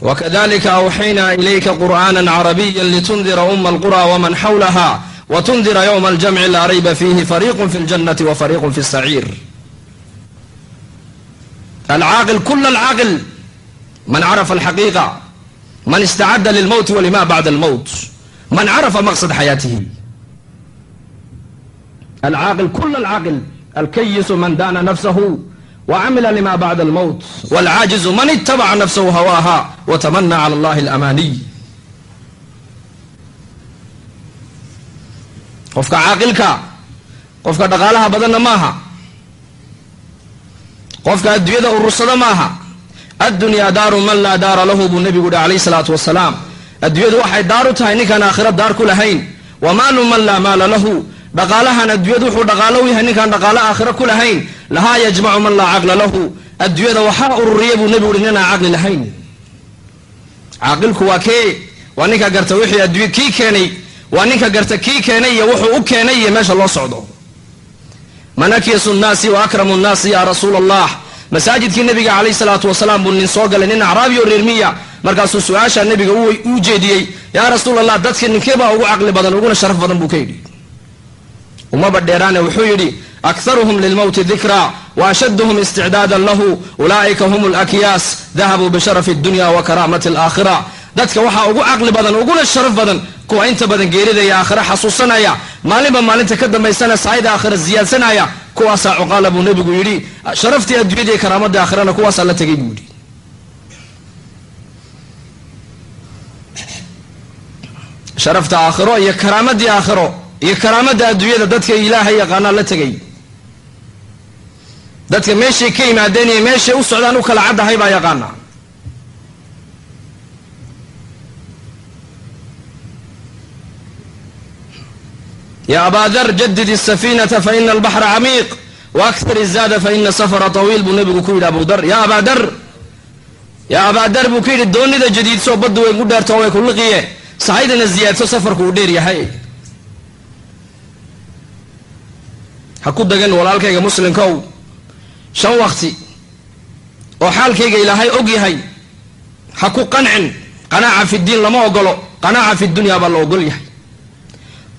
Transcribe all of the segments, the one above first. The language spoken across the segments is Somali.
wakadalika awxaynaa ilayka qur'aana carabiya litundira uma alqura wman xawlaha wtundira ywma aljamci laa rayba fiihi fariiqu fi ljannati wa fariiqu fi saciir alcaaqil kula alcaaqil man carafa alxaqiiqa man istacadda lilmowti walima bacda almowt man carafa maqsad xayaatihi alcaaqil kula alcaaqil alkayisu man dana nafsahu wcamila lima bacda almowt walcaajizu man itabaca nafsahu hawaaha watamana cala allahi alamaniy qofka caaqilka qofka dhaqaalaha badanna maaha qofka adduunyada urursada maaha addunyaa daaru man laa daara lahu buu nebigu yihi calayh salaatu wasalaam adduunyadu waxay daar u tahay ninkaan aakhira daar ku lahayn wa maalu man laa maala lahu dhaqaalahan adduunyadu wuxuu dhaqaalo u yahay ninkaan dhaqaalo aakhira ku lahayn. Lahaa yajmacu man laa caqla lahu. Adduunyada waxaa ururiya buu nebigu yihi ninaan caqli lahayn. Caaqilku waa kee? Waa ninka garta wixii adduunya kii keenay waa ninka garta kii keenay iyo wuxuu u keenay iyo meesha loo socdo. Man akyasu nnaasi wa akramu nnaasi ya rasuula allah masaajidkii nebiga calayh salaatu wasalaam buu nin soo galay nin acraabi oo reermiya markaasuu su'aasha nebiga u jeediyey yaa rasuul allah dadka ninkee baa ugu caqli badan uguna sharaf badan buu ka yidhi umaba dheeraane wuxuu yidhi akharuhum lilmowti dikra wa ashaduhum isticdaadan lahu ulaa'ika hum lakyaas dahabuu bisharafi dunya wa karaamati alaakhira dadka waxaa ugu caqli badan uguna sharaf badan kuwa inta badan geeridaya aakhira xasuusanaya maalinba maalinta ka dambaysana saayida aakhira ziyaadsanaya kuwaasaa cuqaala buu nebigu yidhi sharaftii adduunyada iyo karaamadii aakhirana kuwaasaa la tegay buu yidhi. Sharafta aakhiro iyo karaamadii aakhiro iyo karaamada adduunyada dadka ilaahay yaqaanaa la tegay. Dadka meeshay ka yimaadeen iyo meeshay u socdaan u kala caddahay baa yaqaana ya abaadar jadid asafiinata faina albaxra camiiq waaktar izaada faina safara tawiil buu nabigu ku yidhi abudar ya abaa dar yaa abaa dar buu ku yidhi doonida jadiidsoo baddu way ku dheerto way ku liqiye. Sahaydana ziyaadso safarku uu dheer yahay. Ha ku dagan walaalkayga muslimkow. Shan wakti oo xaalkayga ilaahay og yahay ha ku qancin. Qanaaca fi ddiin lama ogolo qanaaca fi dunya baa la ogol yahay.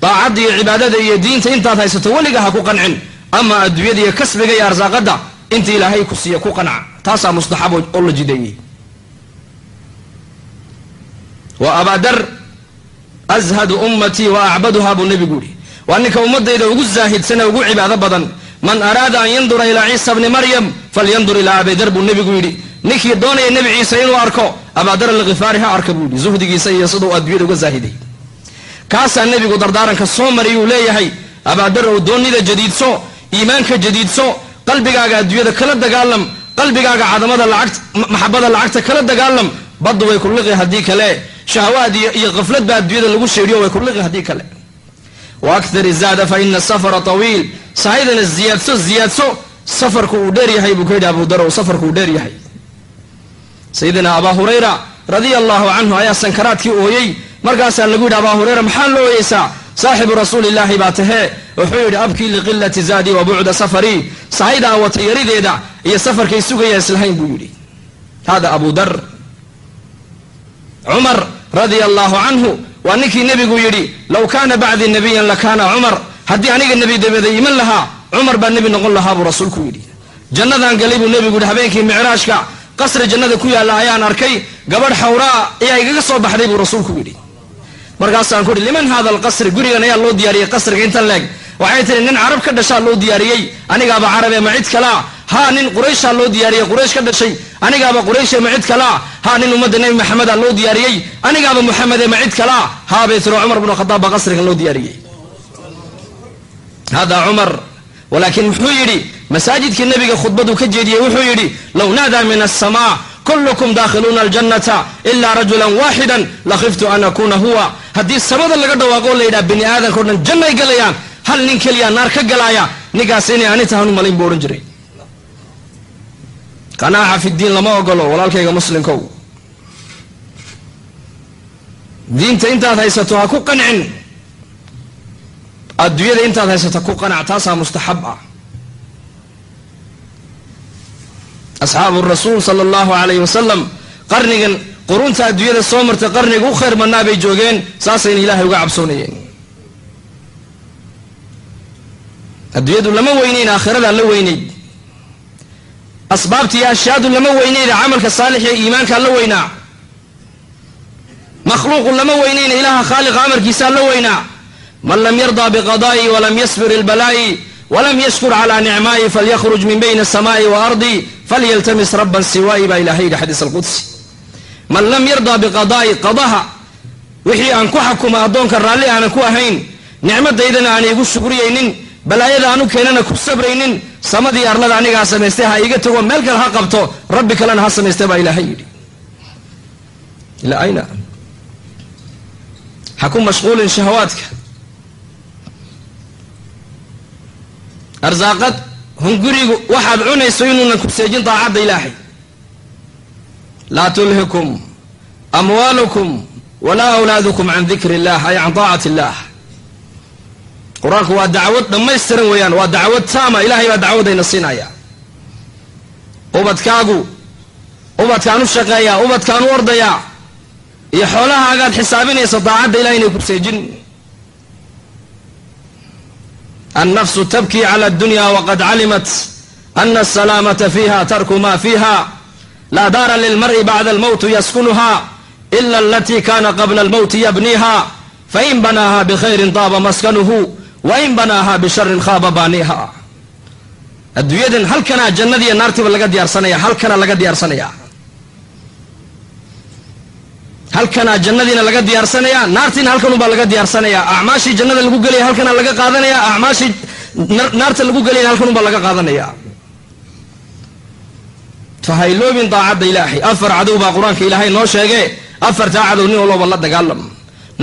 Daacadda iyo cibaadada iyo diinta intaad haysato weliga ha ku qancin. Ama adduunyada iyo kasbiga iyo arsaaqadda inta ilaahay ku siiya ku qanca taasaa mustaxab oo la jideeyey. Wa abaadar ashadu ummatii wa acbaduhaa buu nebigu yihi waa ninka ummadayda ugu zaahidsan ugu cibaado badan. Man araada an yandura ilaa ciisa bni maryam falyandur ilaa abidar buu nebigu yidhi. Ninkii doonaya nebi ciise inuu arko abaadar alkhifaari ha arka buu yidhi. Zuhdigiisa iyo siduu adduunyada uga zaahiday kaasaa nebigu dardaaranka soo mariyuu leeyahay abaadar ow doonida jadiidso iimaanka jadiidso qalbigaaga adduunyada kala dagaalam qalbigaaga cadamada lacagta maxabada lacagta kala dagaalam baddu way ku liqi haddii kale shahawaad iyo kaflad baa adduunyada lagu sheedhiyo way ku liqi haddii kale wa akthar izaada fa ina safara tawiil sahaydana ziyaadso ziyaadso safarku uu dheer yahay buu ka yidhi abu darow safarku uu dheer yahay sayidina abaa hurayra radia allahu canhu ayaa sankaraadkii ooyey markaasaa lagu yidhi abaa hurayra maxaa la ooyeysaa saaxibu rasuuli illaahi baa tahee wuxuu yidhi abkii liqilati zaadii wa bucda safarii sahayda wata yarideeda iyo safarkay sugaya islahayn buu yidhi hada abu dar cumar radia allahu canhu waa ninkii nebigu yidhi low kaana bacdii nabiyan lakaana cumar. Haddii aniga nebi dabada iman lahaa cumar baa nebi noqon lahaa buu rasuulku yidhi. Jannadaan galay buu nebigu yidhi habeenkii micraashka qasri jannada ku yaalla ayaan arkay gabadh xawraa ayaa igaga soo baxday buu rasuulku yidhi. Markaasaan ku uhi liman hada alqasri? Gurigan ayaa loo diyaariyey qasriga intan leeg. Waxay tihi nin carab ka dhashaa loo diyaariyey anigaaba carabe ma cid kalaa haa nin qurayshaa loo diyaariyey quraysh ka dhashay anigaaba qurayshe ma cid kalaa haa nin ummadda nebi maxameda loo diyaariyey anigaaba muxamede ma cid kalaa haa bay tiro cumar bnu khadaab qasrigan loo diyaariyey. Hada cumar walaakiin muxuu yidhi masaajidkii nebiga khudbaduu ka jeediyey wuxuu yidhi low naadaa min asamaa kullukum daakhiluuna aljannata ilaa rajulan waaxidan lakhiftu an akuuna huwa. Haddii samada laga dhawaaqo la yidhaha bini aadanka o dhan jannay galayaan hal nin keliya naar ka galaaya ninkaas inay ani tahan u malayn buu odhan jiray qanaaca fi diin lama ogolo walaalkayga muslimkow. Diinta intaad haysato ha ku qancin. Adduunyada intaad haysato ku qanac taasaa mustaxab ah. Asxaabu rasuul sala allahu alayhi wasalam qarnigan qurunta adduunyada soo martay qarniga u khayr badnaa bay joogeen saasayna ilaahay uga cabsoonayeen. Adduunyadu lama weynayn aakhiradaa la weynayd asbaabta iyo lama weynayna camalka saalix ee iimaankaa la weynaa. Makhluuqu lama weynayna ilaaha khaaliqa amarkiisaa la weynaa. Man lam yardaa biqadaa'i walam yasbir ilbalaa'i walam yashkur calaa nicmaa'i falyahruj min bayni asamaa'i wa ardi falyaltamis rabban siwaa'i baa ilahay yidhi xadiis alqudsi. Man lam yardaa biqadaa'i qadaha wixii aan ku xakuma addoonka raalli aanan ku ahayn nicmadaydana aan iigu shugriyaynin balaayada aan u keenana ku sabraynin samadii arlada anigaa samaystay ha iga tago meel kale ha qabto rabbi kalena ha samaystay baa ilaahay yidhi. Ilaa ayna? Ha ku mashquulin shahawaadka. Arsaaqad hungurigu waxaad cunayso inuunan ku seejin daacadda ilaahay. Laa tulhikum amwaalukum walaa awlaadukum can dikri illah ay can daacati illah qur'aanku waa dacwad dhammaystiran weeyaan waa dacwad taama. Ilahay baa dacwadayna siinaya. Ubadkaagu ubadkaan u shaqeeyaa ubadkaan u ordayaa iyo xoolahaagaad xisaabinaysa daacadda ilahay inay ku seejin. Annafsu tabkii cala addunya waqad calimat ana asalaamata fiiha tarku ma fiiha. Laa daara lilmar'i bacda almowti yaskunuha ila alatii kana qabla almowti yabniiha fain banaaha bikhayrin taaba maskanuhu wain banaaha bisharin khaaba baaniha adduunyadan halkanaa jannadiiyo naartiiba laga diyaarsanaya halkanaa laga diyaarsanaya halkanaa jannadiina laga diyaarsanaya naartiina halkanubaa laga diyaarsanaya acmaashii jannada lagu gelaya halkanaa laga qaadanaya acmaashii naarta lagu gelayana halkanubaa laga qaadanaya fahayloobin daacadda ilaahay. Afar cadow baa qur'aanka ilaahay noo sheege afartaa cadow nin walooba la dagaalam.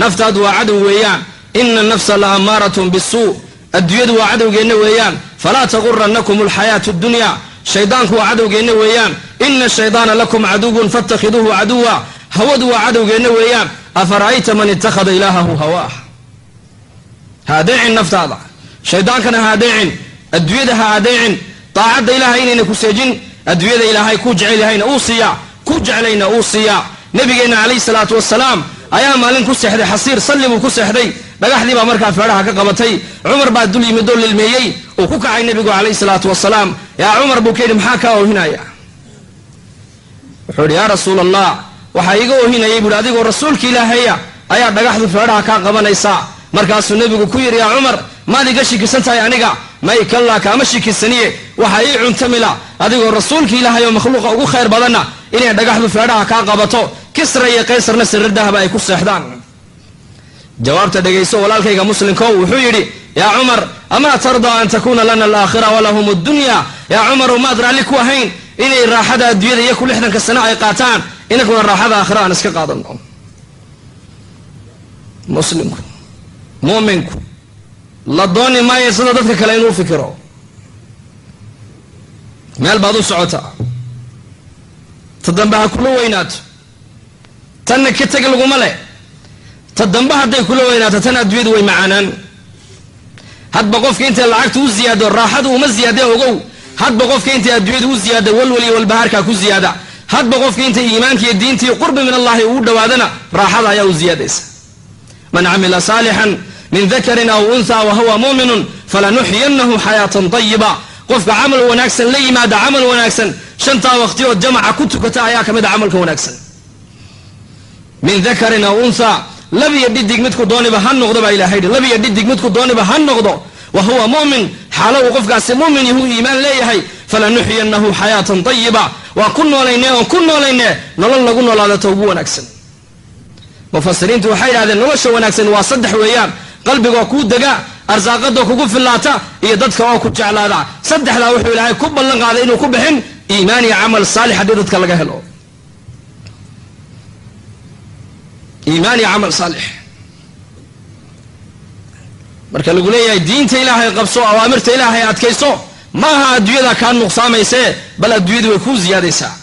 Naftaadu waa cadow weeyaan ina nafsa la amaaratun bisuu adduunyadu waa cadowgeenna weeyaan. Falaa taguranakum alxayaatu dunya shaydaanku waa cadowgeenna weeyaan. Ina shaydaana lakum caduwun fatakhiduuhu caduwa hawadu waa cadowgeenna weeyaan. Afara'ayta man ittakhada ilaahahu hawaah? Ha adeecin naftaada. Shaydaankana ha adeecin adduunyada ha adeecin daacadda ilaahay inayna ku seejin. Adduunyada ilaahay ku jecel yahayna uu siiyaa ku jeclayna uu siiyaa nabigeenna calayhi salaatu wasalaam ayaa maalin ku seexday xasiir salli buu ku seexday dhagaxdii baa markaa feedhaha ka qabatay. Cumar baa dul yimid oo lilmeeyey. Uu ku kacay nebigu calayhi salaatu wasalaam. Yaa cumar buu ka yidhi maxaa kaa oohinaya? Wuxuu yidhi yaa rasuul allah waxaa iiga oohinayay buuhi adigoo rasuulka ilaahaya ayaa dhagaxdu feedhaha kaa qabanaysaa markaasuu nebigu ku yidhi yaa cumar maad iga shikisan tahay aniga. May kallaa kaama shikisaniye. Waxaa ii cuntamila adigoo rasuulka ilaahay oo makhluuqa ugu khayr badanna inay dhagaxdu feedhaha kaa qabato. Kisra iyo qaysarna sirradahaba ay ku seexdaan jawaabta dhegayso walaalkayga muslimko wuxuu yidhi yaa cumar amaa tardaa an takuuna lana alaakhira walahum addunya? Yaa cumarow maad raalli ku ahayn inay raaxada adduunyada iyo ku lixdanka sano ay qaataan inankuna raaxada aakhira aan iska qaadano muslimku muuminku la dooni maayo sida dadka kale inuu fikiro. Meel baad u socotaa ta dambe ha kula weynaato. Tanna ka teg laguma leh ta dambe hadday kula weynaato tan adduunyadu way macaanaan. Hadba qofka intay lacagta u ziyaado raaxadu uma ziyaade ogow. Hadba qofka intay adduunyadu u ziyaada walwal iyo walbahaarkaa ku ziyaada. Hadba qofka intay diinta iyo qurbi min allahi ugu dhawaadana raaxada ayaa u ziyaadaysa. Man camila saalixan min dakarin aw untha wa huwa muuminun falanuxyinahu xayaatan tayiba qofka camal wanaagsan la yimaada camal wanaagsan shantaa waqtiyood jamaca ku tukata ayaa ka mid a camalka wanaagsan. Min dakarin aw untha labiyo dhidig midku dooniba ha noqdo baa ilahay yidhi labiyo dhidig midku dooniba ha noqdo wa huwa mu'min. Xaalo uu qofkaasi mu'min yahuu iimaan leeyahay falanuxyinahu xayaatan tayiba waa ku noolayne oon ku noolayne nolol lagu noolaadato ugu wanaagsan. Mufasiriintu waxay yidhahdeen nolosha wanaagsan waa saddex weeyaan. Qalbigoo kuu dega arsaaqadoo kugu fillaata iyo dadka oo ku jeclaada. Saddexdaa wuxuu ilaahay ku ballan qaaday inuu ku bixin iimaan iyo camal saalix haddii dadka laga helo iimaan iyo camal saalix. Marka lagu leeyahay diinta ilaahay qabso awaamirta ilaahay adkayso maaha adduunyada kaa nuqsaamaysee bal adduunyadu way kuu ziyaadaysaa.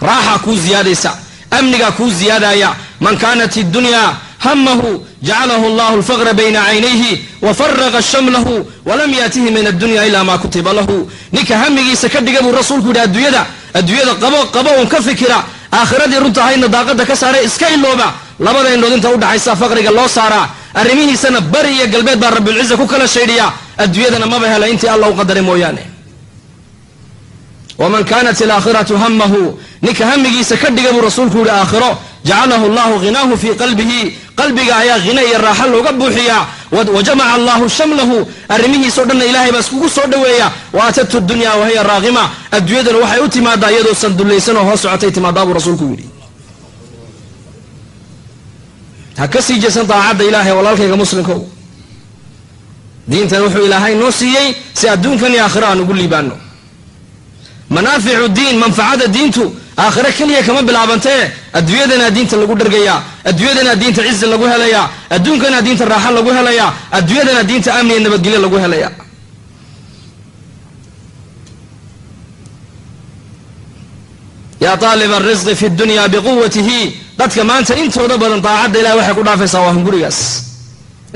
Raaxa kuu ziyaadaysa amnigaa kuu ziyaadaya man kaanat iddunya hamahu jacalahu allahu alfaqra bayna caynayhi wafaraqa shamlahu walam yaatihi min addunya ila ma kutiba lahu. Ninka hamigiisa ka dhiga buu rasuulku yidhi adduunyada adduunyada qabo qabo un ka fikira aakhiradii runta ahaydna daaqada ka saaray iska ilooba labada indhood inta udhaxaysa faqriga loo saaraa. Arrimihiisana bari iyo galbeed baa rabbilciza ku kala shaydhiya adduunyadana maba hela intii alla u qadaray mooyaane. Waman kaanat ilaakhiratu hamahu ninka hamigiisa ka dhiga buu rasuulku yihi aakhiro jacalahu allahu ghinaahu fii qalbihi qalbiga ayaa hina iyo raaxo looga buuxiyaa wa jamaca allahu shamlahu. Arrimihiisao dhanna ilahay baa iskugu soo dhoweeya wa aatatu dunya wahiya raaqima adduunyadana waxay u timaadaa iyadoo sandullaysan oo hoos socotay timaadaa buu rasuulku yidhi. Ha ka sii jeesan daacadda ilaahay walaalkayga muslimkow. Diintan wuxuu ilaahay noo siiyey si adduunkan iyo aakhiro aan ugu liibaano manaaficu diin manfacada diintu aakhiro keliya kama bilaabantee adduunyadanaa diinta lagu dhargayaa adduunyadanaa diinta cizi lagu helayaa adduunkanaa diinta raaxo lagu helayaa adduunyadanaa diinta amni iyo nabadgelyo lagu helayaa yaa aalib arisqi fi dunya biquwatihi dadka maanta intooda badan daacadda ilahay waxay ku dhaafaysaa waa hungurigaas.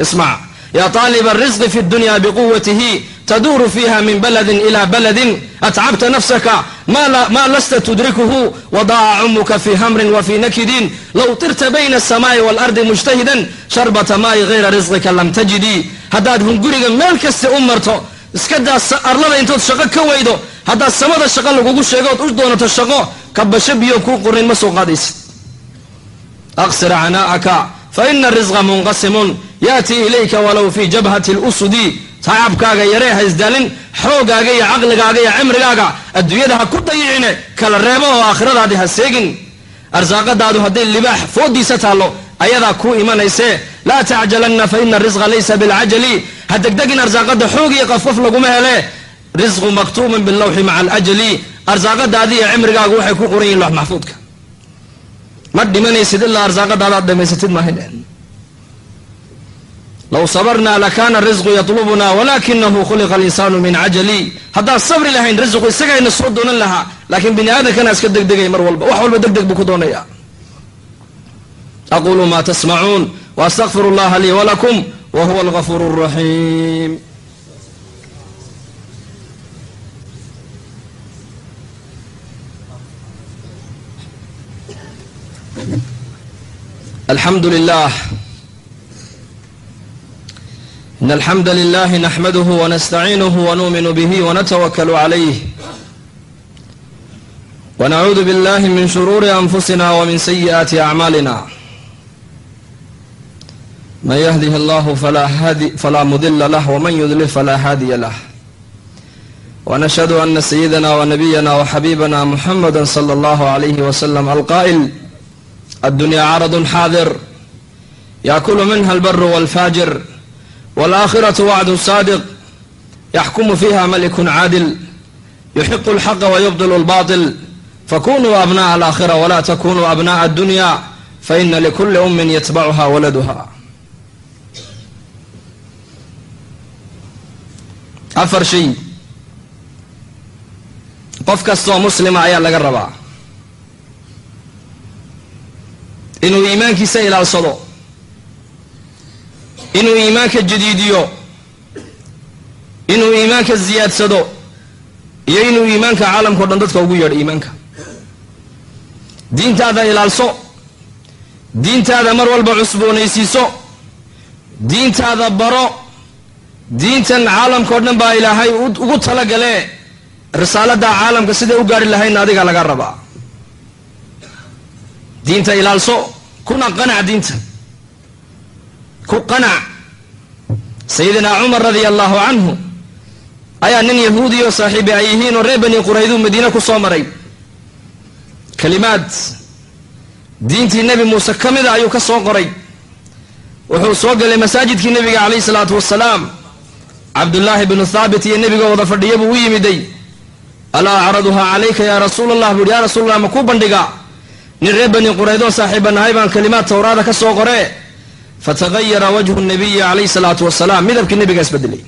Ismac yaa aalib arisqi fi dunya biquwatihi tduuru fiiha min baladin ila baladin atcabta nafsaka ma lasta tudrikuhu wadaaca cumuka fi hamrin wa fi nakidin low tirta bayna asamaai waalardi mujtahidan sharbata maayi hayra risqika lam tajidii haddaad hunguriga meel kasta u marto iskadaa arlada intood shaqo ka weydo haddaad samada shaqo lagugu sheegood u doonato shaqo kabasho biyo kuu qorin ma soo qaadaysid aqsir canaa'aka faina risqa munqasimun yaati ilayka walow fi jabhati lusudi tacabkaaga yaree haysdaalin xoogaaga iyo caqligaaga iyo cimrigaaga adduunyada ha ku dayicine kala reebo oo aakhiradaadi ha seegin. Arsaaqadaadu hadday libaax foodiisa taallo ayadaa kuu imanaysee laa tacjalanna fa ina risqa laysa bilcajali. Ha degdegin arsaaqada xoog iyo qafqof laguma hele. Risqu maktuuman bilawxi maca alajali arsaaqadaadi iyo cimrigaagu waxay ku qoran yihiin lox maxfuudka. Ma dhimanaysid ilaa arsaaqadaada aad dhamaysatid maahan low sabarna lakana risqu yatlubuna walakinahu khuliqa alinsaanu min cajali haddaan sabri lahayn risqu isagayna soo doonan lahaa laakiin bini aadamkana iska degdegay mar walba wax walba degdeg buu ku doonaya aqulu ma tasmacuun waastaqfiru allaha lii walakum wa huwa algafuur raxiim alxamdu lilah إن الحمد لله نحمده ونستعينه ونؤمن به ونتوكل عليه ونعوذ بالله من شرور أنفسنا ومن سيئات أعمالنا من يهده الله فلا, فلا مضل له ومن يضلل فلا هادي له ونشهد أن سيدنا ونبينا وحبيبنا محمدا صلى الله عليه وسلم القائل الدنيا عرض حاضر يأكل منها البر والفاجر walaaakhiratu wacdu saadiq yaxkumu fiiha malikun caadil yuxiqu lxaqa wayubdilu lbail fakunuu abna'a alaakhira walaa takunuu abna'a addunya faina likulli ummin yatbacuha waladuha afar shay qof kastoo muslima ayaa laga rabaa. inuu iimaankiisa ilaalsado inuu iimaanka jadiidiyo inuu iimaanka ziyaadsado iyo inuu iimaanka caalamkao dhan dadka ugu yeedho iimaanka. Diintaada ilaalso diintaada mar walba cusboonaysiiso diintaada baro diintan caalamkao dhan baa ilaahay ugu talagalee risaalada caalamka siday u gaari lahaydna adigaa laga rabaa. Diinta ilaalso kuna qanac diinta ku qanac. Sayidina cumar radia allahu canhu ayaa nin yahuudi oo saaxiibi ay yihiin oo reer bani qurayduu madiine ku soo maray. Kalimaad diintii nebi muuse ka mida ayuu ka soo qoray. Wuxuu soo galay masaajidkii nebiga calayhi salaatu wasalaam cabdullaahi bnu thaabit iyo nebiga wada fadhiya buu u yimiday. Alaa acraduhaa calayka yaa rasuul allah buu yhi yaa rasuul allah ma kuu bandhiga? Nin reer bani quraydoo saaxiiba nahay baan kalimaad tawraada ka soo qoree fatagayara wajhu nabiyi calayhi salaatu wasalaam midabkii nebiga isbedelay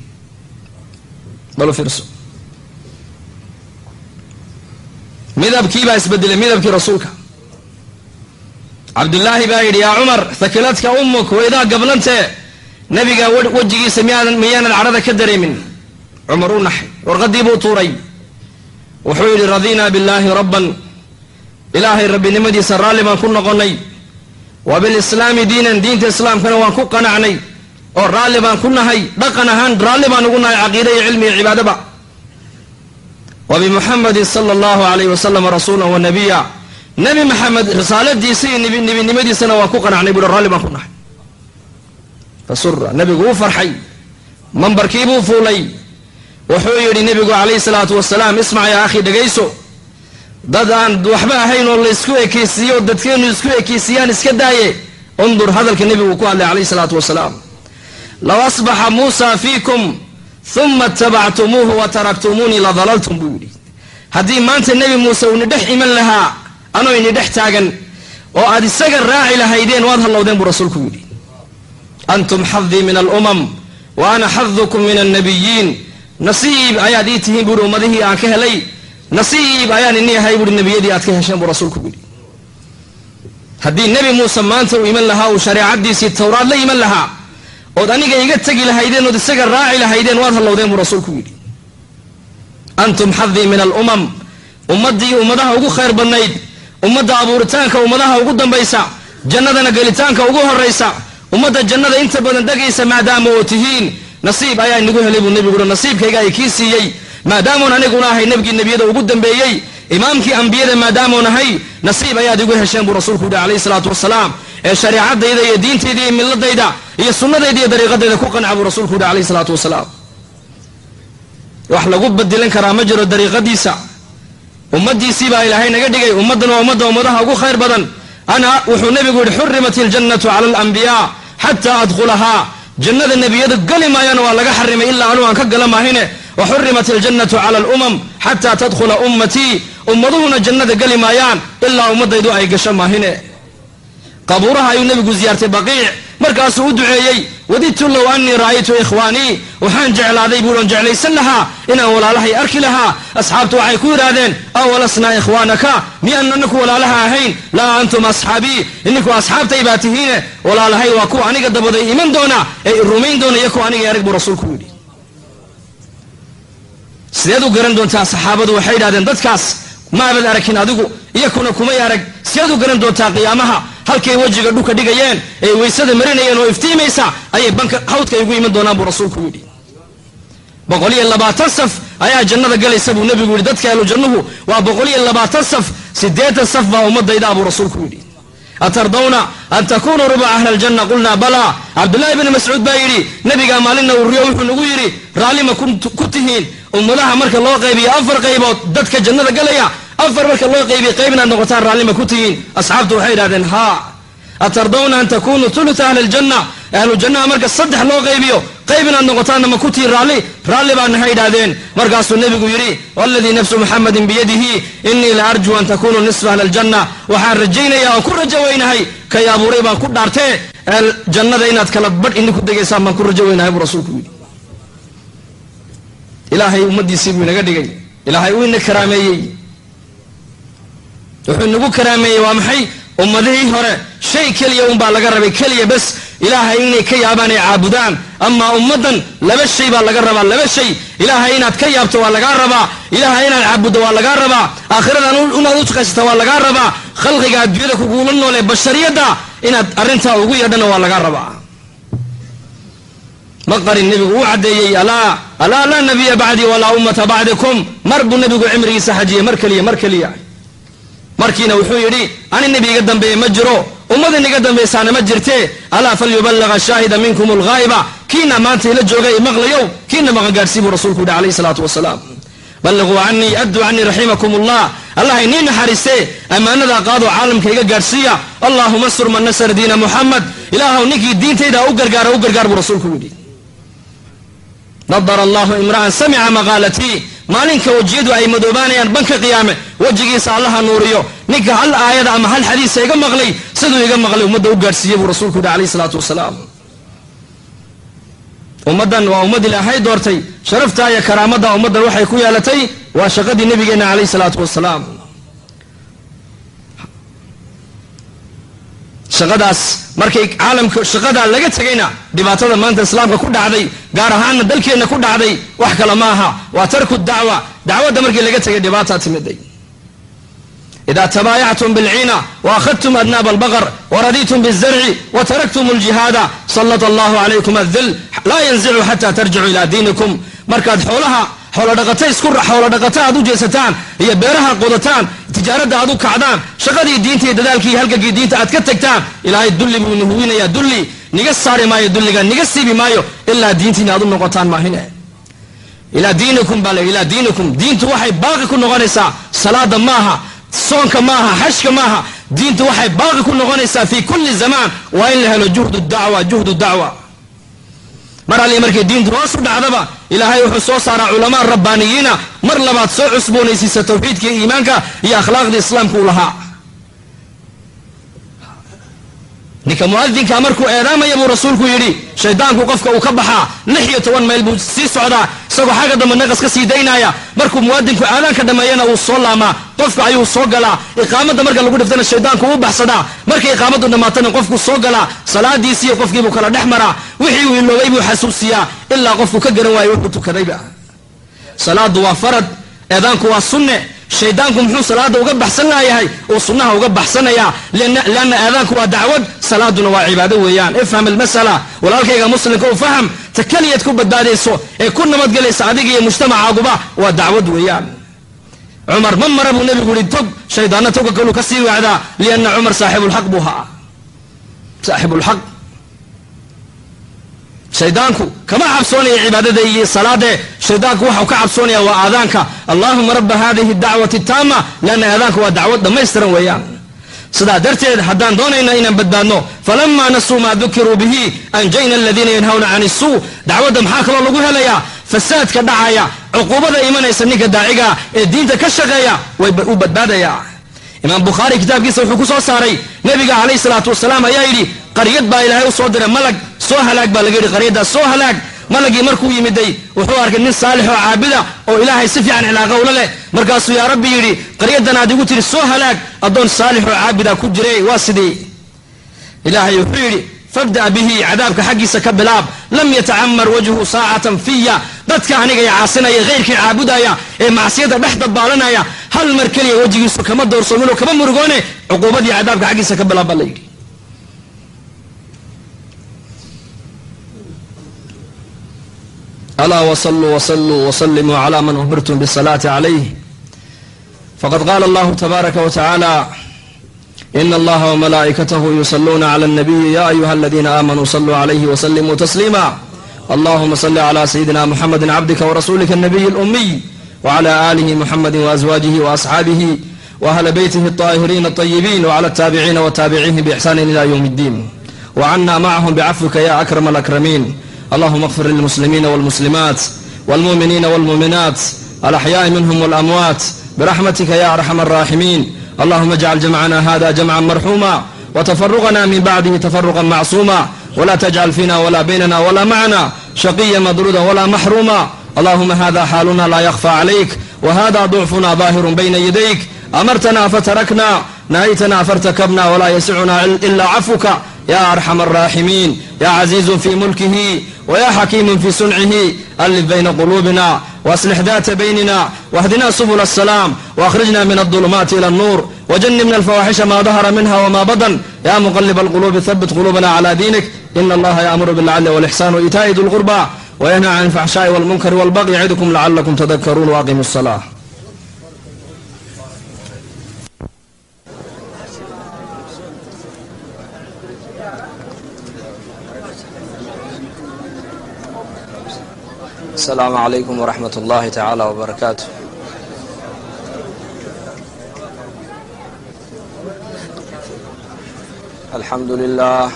balu fiirso midabkiibaa isbedelay midabkii rasuulka cabdullaahi baa yidhi yaa cumar hakiladka ummuk waydaa gablantee nabiga wejigiisa miyaanan miyaanan cadhada ka dareemin cumar u naxay warqadii buu tuuray wuxuu yidhi radinaa billaahi rabban ilaahay rabbinimadiisa raalli baan ku noqonnay wa bilislaami diinan diinta islaamkana waan ku qanacnay oo raalli baan ku nahay dhaqan ahaan raalli baan ugu nahay caqiida iyo cilmi iyo cibaadaba. Wa bimuxamedin sala allahu alayh wasalam rasuulan wa nabiya. Nebi maxamed risaaladiisa iyo nebinimadiisana waan ku qanacnay buuhi raalli baan ku nahay. Fasura nebigu wuu farxay mambarkiibuu fuulay. Wuxuu yidhi nebigu calayhi salaatu wasalaam ismac yaa akhi dhegayso dad aan waxba ahayn oo laysku ekeysiiyo dadkeenu isku ekeysiiyaan iska daaye undur hadalka nebigu ku hadlay calayhi salaatu wasalaam. Low asbaxa muusa fiikum uma itabactumuuhu wa taraktumuunii la dalaltum buu yidhi. Haddii maanta nebi muuse uuni dhex iman lahaa anoo ini dhex taagan oo aad isaga raaci lahaydeen waad hallowdeen buu rasuulku yidhi. Antum xadii min alumam wa ana xadukum min annabiyiin. Nasiib ayaad ii tihiin buuhi ummadihii aan ka helay nasiib ayaan ini ahay buuhi nebiyadii aad ka hesheen buu rasuulku yidhi. Haddii nebi muuse maanta uu iman lahaa uu shareecadiisii towraad la iman lahaa ood aniga iga tegi lahaydeen ood isaga raaci lahaydeen waad hallowdeen buu rasuulku yidhi. Antum xadii min alumam ummaddii ummadaha ugu khayr badnayd ummadda abuuritaanka ummadaha ugu dambaysa jannadana gelitaanka ugu horaysa ummadda jannada inta badan degaysa maadaama oo tihiin nasiib ayaa inagu helay buu nebigu nasiibkayga ay kii siiyey maadaamoon aniguna ahay nebigii nebiyada ugu dambeeyey imaamkii ambiyada maadaamoon ahay nasiib ayaad igu hesheen buu rasuulku yihi calayhi salaatu wasalaam ee shareecadayda iyo diintayda iyo milladayda iyo sunnadayda iyo dariiqadayda ku qanca buu rasuulku yihi calayhi salaatu wasalaam wax lagu badilan karaa ma jiro dariiqadiisa. Ummadiisii baa ilaahay naga dhigay ummaddan waa ummadda ummadaha ugu khayr badan. Ana wuxuu nebigu yihi xurimat iljannatu cala alambiyaa xataa adkhulahaa. Jannada nebiyadu geli maayana waa laga xarimay ilaa anuu aan ka gala maahine wa xurimat iljannatu cala alumam xataa tadkhula ummatii ummaduhuna jannada geli maayaan ilaa ummadaydu ay gasho maahine qabuuraha ayuu nebigu ziyaartay baqiic markaasuu u duceeyey wadidtu low anii ra'aytu ikhwaanii waxaan jeclaaday buuan jeclaysan lahaa inaan walaalahay arki lahaa asxaabtu waxay ku yidhaahdeen awalasnaa ikhwaanaka miyaan anaku walaalaha ahayn laa antum asxaabii ininku asxaabtay baa tihiine walaalahay waa kuwa aniga dabaday iman doona ee rumayn doona iyo kuwa aniga arag buu rasuulku yidhi sideed u garan doontaa saxaabadu waxay yidhahdeen dadkaas maabad aragin adigu iyakuna kumay arag. Sideed u garan doontaa qiyaamaha halkay wejiga dhulka dhigayeen ee weysada marinayeen oo iftiimaysa ayay banka hawdka igu iman doonaan buu rasuulku yidhi. boqol iyo labaatan saf ayaa jannada galaysa buu nebigu yidhi dadka ahlu jannuhu waa boqol iyo labaatan saf sideetan saf baa ummadayda buu rasuulku yidhi. Atardawna an takunuu rubuca ahli aljanna? qulnaa balaa cabdullaahi bni mascuud baa yidhi nebigaa maalinna urriyo wuxuu nagu yidhi raallima ku tihiin ummadaha marka loo qaybiyo afar qaybood dadka jannada galaya afar marka loo qaybiya qayb inaad noqotaan raallima ku tihiin. Asxaabtu waxay yidhahdeen haa atardawna an takunuu tuluta ahli jannaha marka saddex loo qaybiyo qayb inaad noqotaanna ma ku tihiin raalli. Raalli baanaha yidhaahdeen? Markaasuu nebigu yidhi waladii nafsu muxamadin biyadihi inii la arjuu an takunuu nisfa ahli aljanna waxaan rajaynayaa oon ku rajo weynahay kay baan ku dhaartee jannada inaad kala badh idinku degaysaan baan ku rajo weynahay buu rasuulku yidhi ilaahay ummaddiisii buu inaga dhigay. Ilaahay uu ina karaameeyey. Wuxuu inagu karaameeyey waa maxay? Ummadihii hore shay keliya unbaa laga rabay. Keliya bes ilaahay inay ka yaabaan ay caabudaan. Amaa ummaddan laba shay baa laga rabaa. Laba shay ilaahay inaad ka yaabto waa lagaa rabaa. Ilaahay inaad caabuddo waa lagaa rabaa. Aakhiradan inaad u shaqaysata waa lagaa rabaa. Khalqiga adduunyada kugula noole bashariyadda inaad arrintaa ugu yeedhana waa lagaa rabaa maqarin nebigu uu caddeeyey alaa alaa laa nabiya bacdii walaa ummata bacdikum. Mar buu nebigu cimrigiisa xajiyey mar keliya mar keliya. Markiina wuxuu yidhi ani nebi iga dambeeye ma jiro ummadin iga dambaysaana ma jirte. Alaa falyubalaga shaahida minkum alghaa'iba kiina maanta ila jooga i maqlayow kiina maqan gaadhsii buu rasuulku yidhi calayhi salaatu wasalaam. Balliquu canii adduu canii raximakum allah allah inii naxariiste ammaanada qaado caalamka iga gaadhsiiya. Allahuma sur man nasara diina muxamed ilaahaw ninkii diintayda u gargaara u gargaar buu rasuulku yidhi nadara allahu imra'an samica maqaalatii maalinka wejiyadu ay madoobaanayaan banka qiyaame wejigiisa allaha nuuriyo ninka hal aayada ama hal xadiisa iga maqlay siduu iga maqlay ummadda u gaadhsiiyey buu rasuulku yidhi calayhi salaatu wasalaam ummaddan waa ummad ilaahay doortay sharaftaa iyo karaamadda ummaddan waxay ku yeelatay waa shaqadii nebigeenna calayhi salaatu wasalaam shaqadaas. Markay caalamka shaqadaa laga tegayna dhibaatada maanta islaamka ku dhacday gaar ahaanna dalkeenna ku dhacday wax kale ma waa tarku dacwa. Dacwadda markii laga tegay dhibaataa timiday ida tabaayactum bilciina waakhadtum adnaaba albaqar waraditum bizarci wataraktum aljihaada sallata allahu calaykum adil laa yanzicu xata tarjicu ila diinikum. Markaad xoolaha xoolodhaqata isku xoolodhaqata aad u jeesataan iyo beeraha qodataan tijaaradda aad u kacdaan shaqadii diinta iyo dadaalkii iyo diinta aad ka tagtaan ilaahay dulli buu nuhuwinayaa dulli niga saari maayo dulliga niga siibi maayo ilaa diintiina aad u noqotaan maahine. Ilaa diinikum baa la ilaa diinikum. Diintu waxay baaqi ku noqonaysaa salaada maaha soonka maaha xashka maaha. Diintu waxay baaqi ku noqonaysaa fi kulli zamaan waa in la helo juhdu dacwa juhdu dacwa mar alli markay diintu hoos u dhacdaba ilaahay wuxuu soo saaraa culamaa rabbaaniyiina. Mar labaad soo cusboonaysiisa tawxiidka iyo iimaanka iyo akhlaaqda islaamka u lahaa ninka muadinka markuu eedaamaya buu rasuulku yidhi shaydaanku qofka uu ka baxaa lix iyo toban mayl buu sii socdaa isagoo xagga dambe naqas ka sii daynaya. Markuu muwaadinku aadaanka dhammeeyana uu soo laamaa qofka ayuu soo galaa. Iqaamadda marka lagu dhiftana shaydaanku u baxsadaa. Markay iqaamaddu dhammaatana qofku soo galaa salaadiisiiyo qofkiibuu kala dhex maraa. Wixii uu iloobay buu xasuusiyaa ilaa qofku ka garan waayo wuxuu tukadayba salaadu waa farad eedaanku waa sunne shaydaanku muxuu salaada uga baxsan laayahay uu sunnaha uga baxsanayaa leanna aadaanku waa dacwad. Salaaduna waa cibaado weeyaan. Ifham almasala. Walaalkayga muslimka u faham. Ta keliyaad ku badbaadayso ee ku nabadgelaysa adiga iyo mujtamacaaguba waa dacwad weeyaan. Cumar ma mara buu nebigu yihi tog shaydaanna toga kaluu ka sii wacdaa lianna cumar saaxibulxaq buu haa. Saaxibulxaq shaydaanku kama cabsoonaya cibaadada iyo salaade shaydaanku waxau ka cabsoonaya waa aadaanka. Allahuma raba hadihi dacwati taama leanna aadaanku waa dacwad dhammaystiran weeyaan. Sidaa darteed haddaan doonayna inaan badbaadno falama nasuu maa dukiruu bihi anjayna aladiina yanhawna can isuu dacwadda maxaa kaloo lagu helayaa? Fasaadka dhacaya cuquubada imanaysa ninka daaciga ee diinta ka shaqeeya way u badbaadaya. Imaam bukhaari kitaabkiisa wuxuu ku soo saaray nebiga calayh salaatu wasalaam ayaa yidhi qaryad baa ilaahay u diray malag soo halaag baa laga yidhi qaryaddaas soo halaag. Malagii markuu yimiday wuxuu arkay nin saalix oo caabida oo ilaahay si fiican cilaaqa ula leh. Markaasuu yaa rabbi yidhi qaryadan aad igu tiri soo halaag addoon saalix oo caabida ku jiray waa sidii. Ilaahay wuxuu yidhi fabda bihi cadaabka xaggiisa ka bilaab. Lam yatacamar wajhu saacatan fiya. Dadka anigay caasinaya khayrkii caabudaya ee macsiyadda dhex dabaalanaya hal mar keliya wejigiisu kama doorsoominoo kama murugoone cuquubadii cadaabka xaggiisa ka bilaab baa la yidhi alaa wsaluu wsluu wslimuu cla man umirtum bsalaati calayh faqad qaala allahu tabaaraka wa tacaala in allaha wmalaa'ikatahu yusaluuna cla اnabiyi ya ayuha aladiina aamanuu saluu calayhi wslimuu tasliima allahuma sali cla sayidina muxamedi cabdika wrasulika الnabiyi اlumiy wcla alihi muxamedi waazwaajihi waasxaabihi wahla beytihi الطaahiriina الطayibiin wcla الtaabiciina wtaabicihi bixsani ila ywm اddin wcana macahum bcafwika ya akram اlakramiin allahuma kfir lilmuslimiina wاlmuslimaat wاlmuuminiina wاlmuuminaat alaxyaa'i minhum wاlamwaat biraxmatika ya arxam araaximiin allahuma اjcal jamcana hada jamca marxuuma wtafarqna min bacdihi tafarqa macsuuma wla tajcal fina wla baynana wla macna shaqiya madruda wla maxruuma allahuma hada xaaluna laa ykhfa calayk whada ducfuna daahiru bayna yadayk. Amartana fatarakna nahaytana fartakabna wla yasicuna ila cafuka ya arxam الraaximiin ya caziizu fi mulkihi wya xakiimu fi suncihi alif bayna quluubina waslix data baynina wahdina subul الsalaam waأkhrijna min الظulmaati ilى الnuur wjanibna alfawaxisha ma dahara minha wma badan ya muqlib اlqulubi habit qulubana cla diinik in allaha yaamuru bاlcadli wاlixsan waitaaءi di اlqurba wyanha can اlfaxshaaءi wاlmunkari wاlbaqi yacidkum lacalakum tadakaruun waaqimu الsalaa السلام عليكم ورحمة الله تعالى وبركاته الحمد لله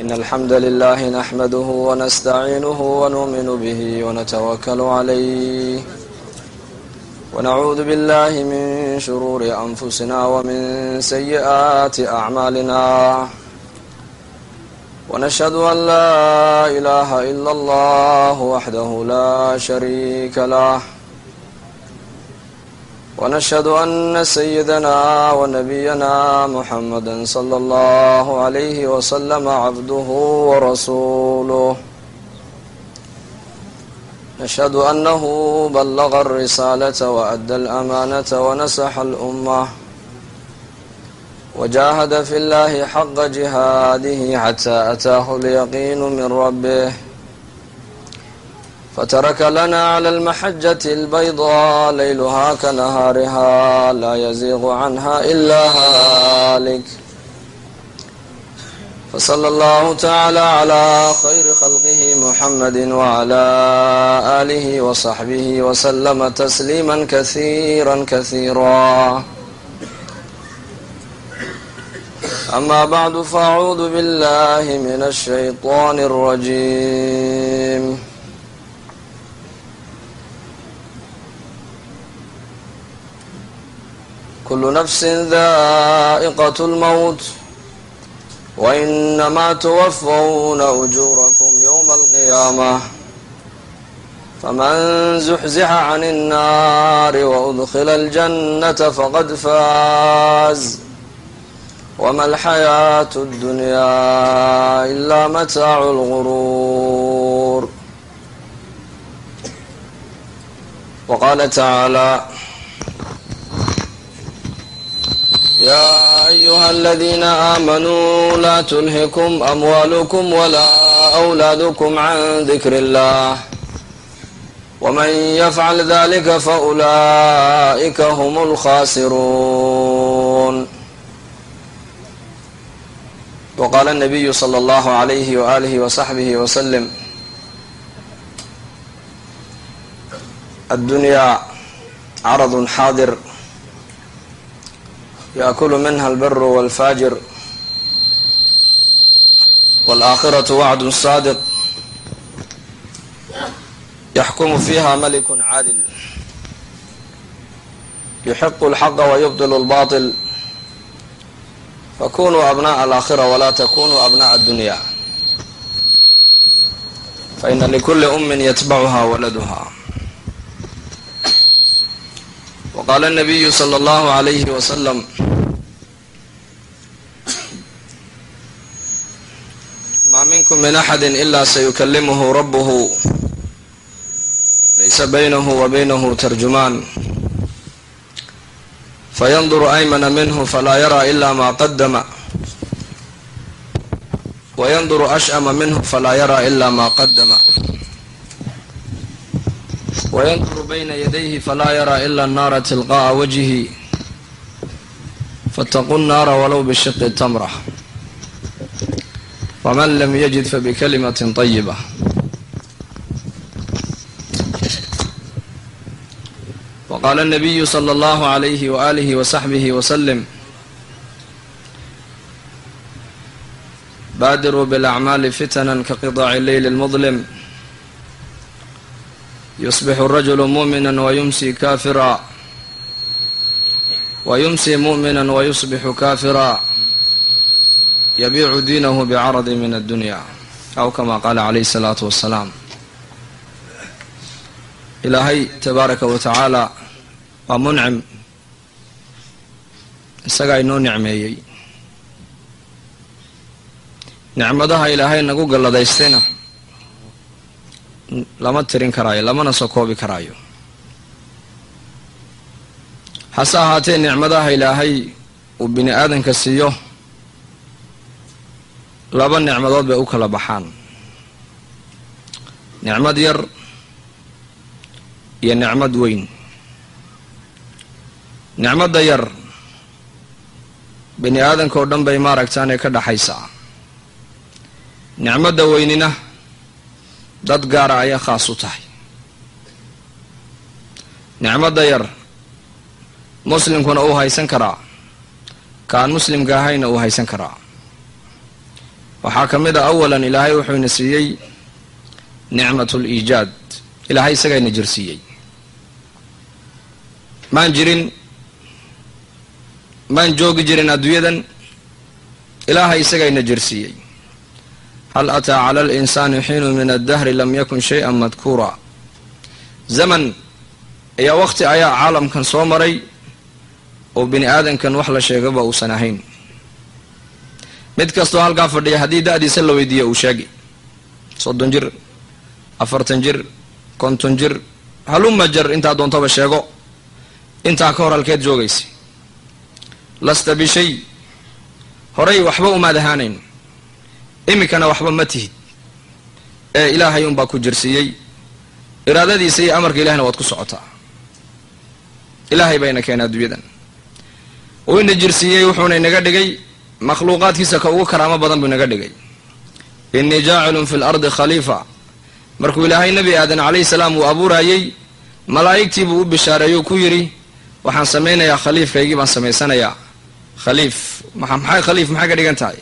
إن الحمد لله نحمده ونستعينه ونؤمن به ونتوكل عليه ونعوذ بالله من شرور أنفسنا ومن سيئات أعمالنا ونشهد أن لا إله إلا الله وحده لا شريك له ونشهد أن سيدنا ونبينا محمدا صلى الله عليه وسلم عبده ورسوله نشهد أنه بلغ الرسالة وأدى الأمانة ونسح الأمة وجاهد في الله حق جهاده حتى أتاه اليقين من ربه فترك لنا على المحجة البيضاء ليلها كنهارها لا يزيغ عنها إلا هالك فصلى الله تعالى على خير خلقه محمد وعلى آله وصحبه وسلم تسليما كثيرا كثيرا أما بعد فأعوذ بالله من الشيطان الرجيم كل نفس ذائقة الموت وإنما توفون أجوركم يوم القيامة فمن زحزح عن النار وأدخل الجنة فقد فاز وما الحياة الدنيا إلا متاع الغرور وقال تعالى يا أيها الذين آمنوا لا تلهكم أموالكم ولا أولادكم عن ذكر الله ومن يفعل ذلك فأولئك هم الخاسرون وقال النبي صلى الله عليه وآله وصحبه وسلم الدنيا عرض حاضر يأكل منها البر والفاجر والآخرة وعد صادق يحكم فيها ملك عادل يحق الحق ويبطل الباطل فكونوا أبناء الآخرة ولا تكونوا أبناء الدنيا فإن لكل أم يتبعها ولدها وقال النبي صلى الله عليه وسلم ما منكم من أحد إلا سيكلمه ربه ليس بينه وبينه fayanduru aymana minhu falaa yaraa ilaa maa qadama wayanduru ashama minhu falaa yaraa ilaa maa qadama wayanduru bayna yadayhi falaa yaraa ila annaara tilqaa'a wajhi fataquu nnaara walow bishiqi tamra waman lam yajid fabikalimatin طayiba طيبة وقال النبي صلى الله عليه وآله وصحبه وسلم بادروا بالأعمال فتنا كقطاع الليل المظلم يصبح الرجل مؤمنا ويمسي كافرا ويمسي مؤمنا ويصبح كافرا يبيع دينه بعرض من الدنيا أو كما قال عليه الصلاة والسلام ilaahay tabaaraka wa tacaala waa muncim. Isagaa inoo nicmeeyey. Nicmadaha ilaahay nagu galladaystayna. Lama tirin karaayo lamana soo koobi karaayo. Hase ahaatee nicmadaha ilaahay uu bini aadanka siiyo laba nicmadood bay u kala baxaan. Nicmad yar iyo nicmad weyn nicmadda yar bini aadanka oo dhan bay maaragtaanay ka dhaxaysaa. Nicmadda weynina dad gaara ayaa khaas u tahay. Nicmadda yar muslimkuna uu haysan karaa kaan muslimka ahayna uu haysan karaa. Waxaa ka mid a awalan ilaahay wuxuuna siiyey nicmat liijaad ilaahay isagayna jirsiiyey. Maan jirin maan joogi jirin adduunyadan ilaahay isagayna jirsiiyey. Hal ataa cala alinsaani xiinu min addahri lam yakun shay-an madkuura. Zaman ayaa waqti ayaa caalamkan soo maray oo bini aadankan wax la sheegaba uusan ahayn. Mid kastoo halkaa fadhiya haddii da-diisa la weydiiya uu sheegi. Soddon jir afartan jir konton jir haluma jar intaa doontaba sheego. Intaa ka hor halkeed joogaysa lasta bishay. Horay waxba umaad ahaanayn. Iminkana waxba ma tihid. Ee ilaahay unbaa ku jirsiiyey iraadadiisa iyo amarka ilahina waad ku socotaa. Ilaahay baa ina keenay adduunyadan. Uu jirsiiyey wuxuuna inaga dhigay. Makhluuqaadkiisa ka ugu karaamo badan buu inaga dhigay. Innii jaacilun fi lardi khaliifa. Markuu ilaahay nebi aadan calayhi salaam uu abuurayey malaa'igtii buu u bishaareeyou ku yidhi waxaan samaynayaa khaliifkaygii baan samaysanayaa khaliif maxay khaliif maxay ka dhigan tahay?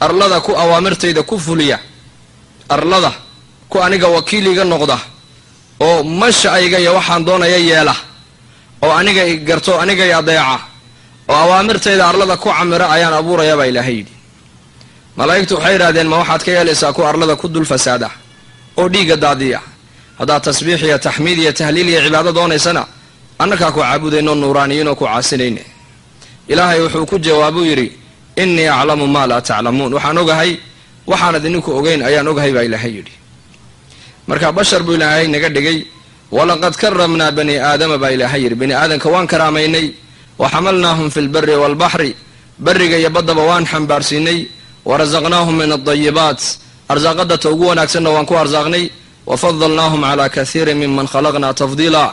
Arlada ku awaamirtayda ku fuliya. Arlada ku aniga wakiiliga noqda. Oo masha ayga iyo waxaan doonaya yeela. Oo aniga garto aniga adeeca. Oo awaamirtayda arlada ku camira ayaan abuuraya baa ilaahay yidhi. Malaa'igtu waxay yidhahdeen ma waxaad ka yeelaysaa ku arlada ku dul fasaada? Oo dhiigga daadiya. Haddaad tasbiix iyo taxmiid iyo tahliil iyo cibaado doonaysana annakaa ku caabudayno nuuraaniyiinoo ku caasinayne ilaahay wuxuu ku jawaabuu yidhi innii aclamu maa laa taclamuun. Waxaan ogahay waxaanad idinku ogeyn ayaan ogahay baa ilaahay yidhi. Marka bashar buu ilaahay naga dhigay walaqad karamnaa bani aadama baa ilaahay yidhi. Bani aadamka waan karaamaynay wa xamalnaahum fi lbari waalbaxri beriga iyo baddaba waan xambaarsiinay warasaqnaahum min aldayibaat arsaaqada ta ugu wanaagsanna waan ku arsaaqnay wafadalnaahum calaa kaiirin miman khalaqnaa tafdiila.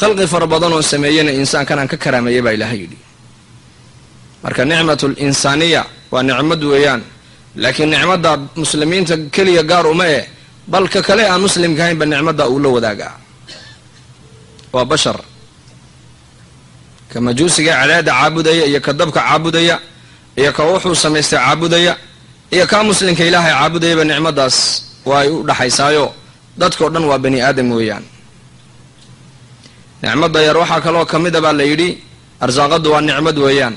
Khalqi fara badan oon sameeyena insaankan aan ka karaameeyay baa ilaahay yidhi marka nicmatu linsaaniya waa nicmad weeyaan. Laakiin nicmadda muslimiinta keliya gaar uma eh balka kale aan muslimka ahaynba nicmadda uu la wadaagaa. Waa bashar. Ka majuusiga cadaada caabudaya iyo ka dabka caabudaya iyo ka wuxuu samaystay caabudaya iyo kaa muslimka ilaahay caabudayaba nicmaddaas waa ay u dhaxaysaayo. Dadkao dhan waa bani aadam weeyaan. Nicmadda yar waxaa kaloo ka mid baa la yidhi arsaaqaddu waa nicmad weeyaan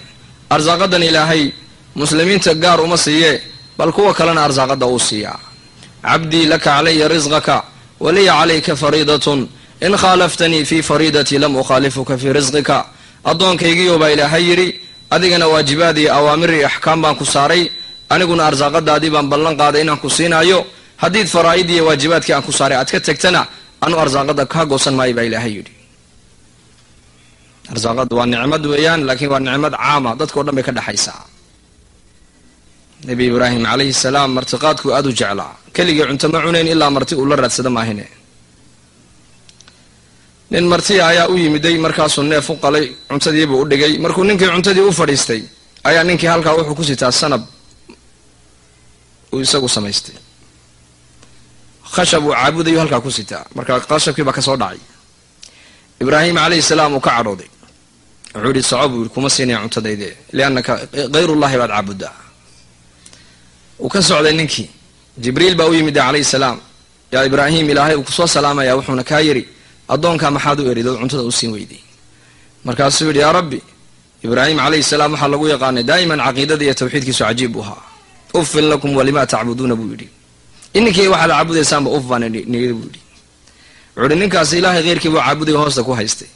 arsaaqadan ilaahay muslimiinta gaar uma siiye bal kuwa kalena arsaaqadda uu siiyaa. Cabdii laka calaya risqaka waliya calayka fariidatun. In khaalaftanii fii fariidatii lam ukhaalifuka fii risqika addoonkaygiiyo baa ilaahay yidhi adigana waajibaad iyo awaamir iyo axkaam baan ku saaray. Aniguna arsaaqadaadii baan ballan qaaday inaan ku siinaayo. Haddiid faraa'id iyo waajibaadkii aan ku saaray aad ka tegtana anu arsaaqada kaa goosan maayo baa ilaahay yidhi arsaaqadu waa nicmad weeyaan laakiin waa nicmad caama. Dadkao dhan bay ka dhexaysaa nebi ibraahim calayhi salaam martiqaadku aada u jeclaa. Keligii cunto ma cunayn ilaa marti uu la raadsada maahine. Nin martiya ayaa u yimiday markaasuu neef u qalay cuntadiibuu u dhigay. Markuu ninkii cuntadii u fadhiistay ayaa ninkii halkaa wuxuu ku sitaa sanab uu isagu samaystay. Khashab uu caabudayu halkaa ku sitaa marka khashabkii baa ka soo dhacay. Ibraahim calayhi salaam uu ka cadhooday wuxuu yihi soco buu yidhi kuma siinaya cuntadayde liannaka hayrullahi baad caabudaa uu ka socday ninkii. Jibriil baa u yimida calayhi salaam. Yaa ibraahim ilaahay uu ku soo salaamaya wuxuuna kaa yidhi addoonkaa maxaad u eridood cuntada u siin weyday markaasuu yidhi yaa rabbi ibraahim calayhi salaam waxaa lagu yaqaanay daa'iman caqiidada iyo tawxiidkiisu cajiib u ahaa. Uffin lakum walimaa tacbuduuna buu yidhi. Ininkii waxaad caabudaysaanba uf baan nigida buu yidhi. Wuxuu ihi ninkaas ilaahay keyrkii buu caabuday hoosta ku haystay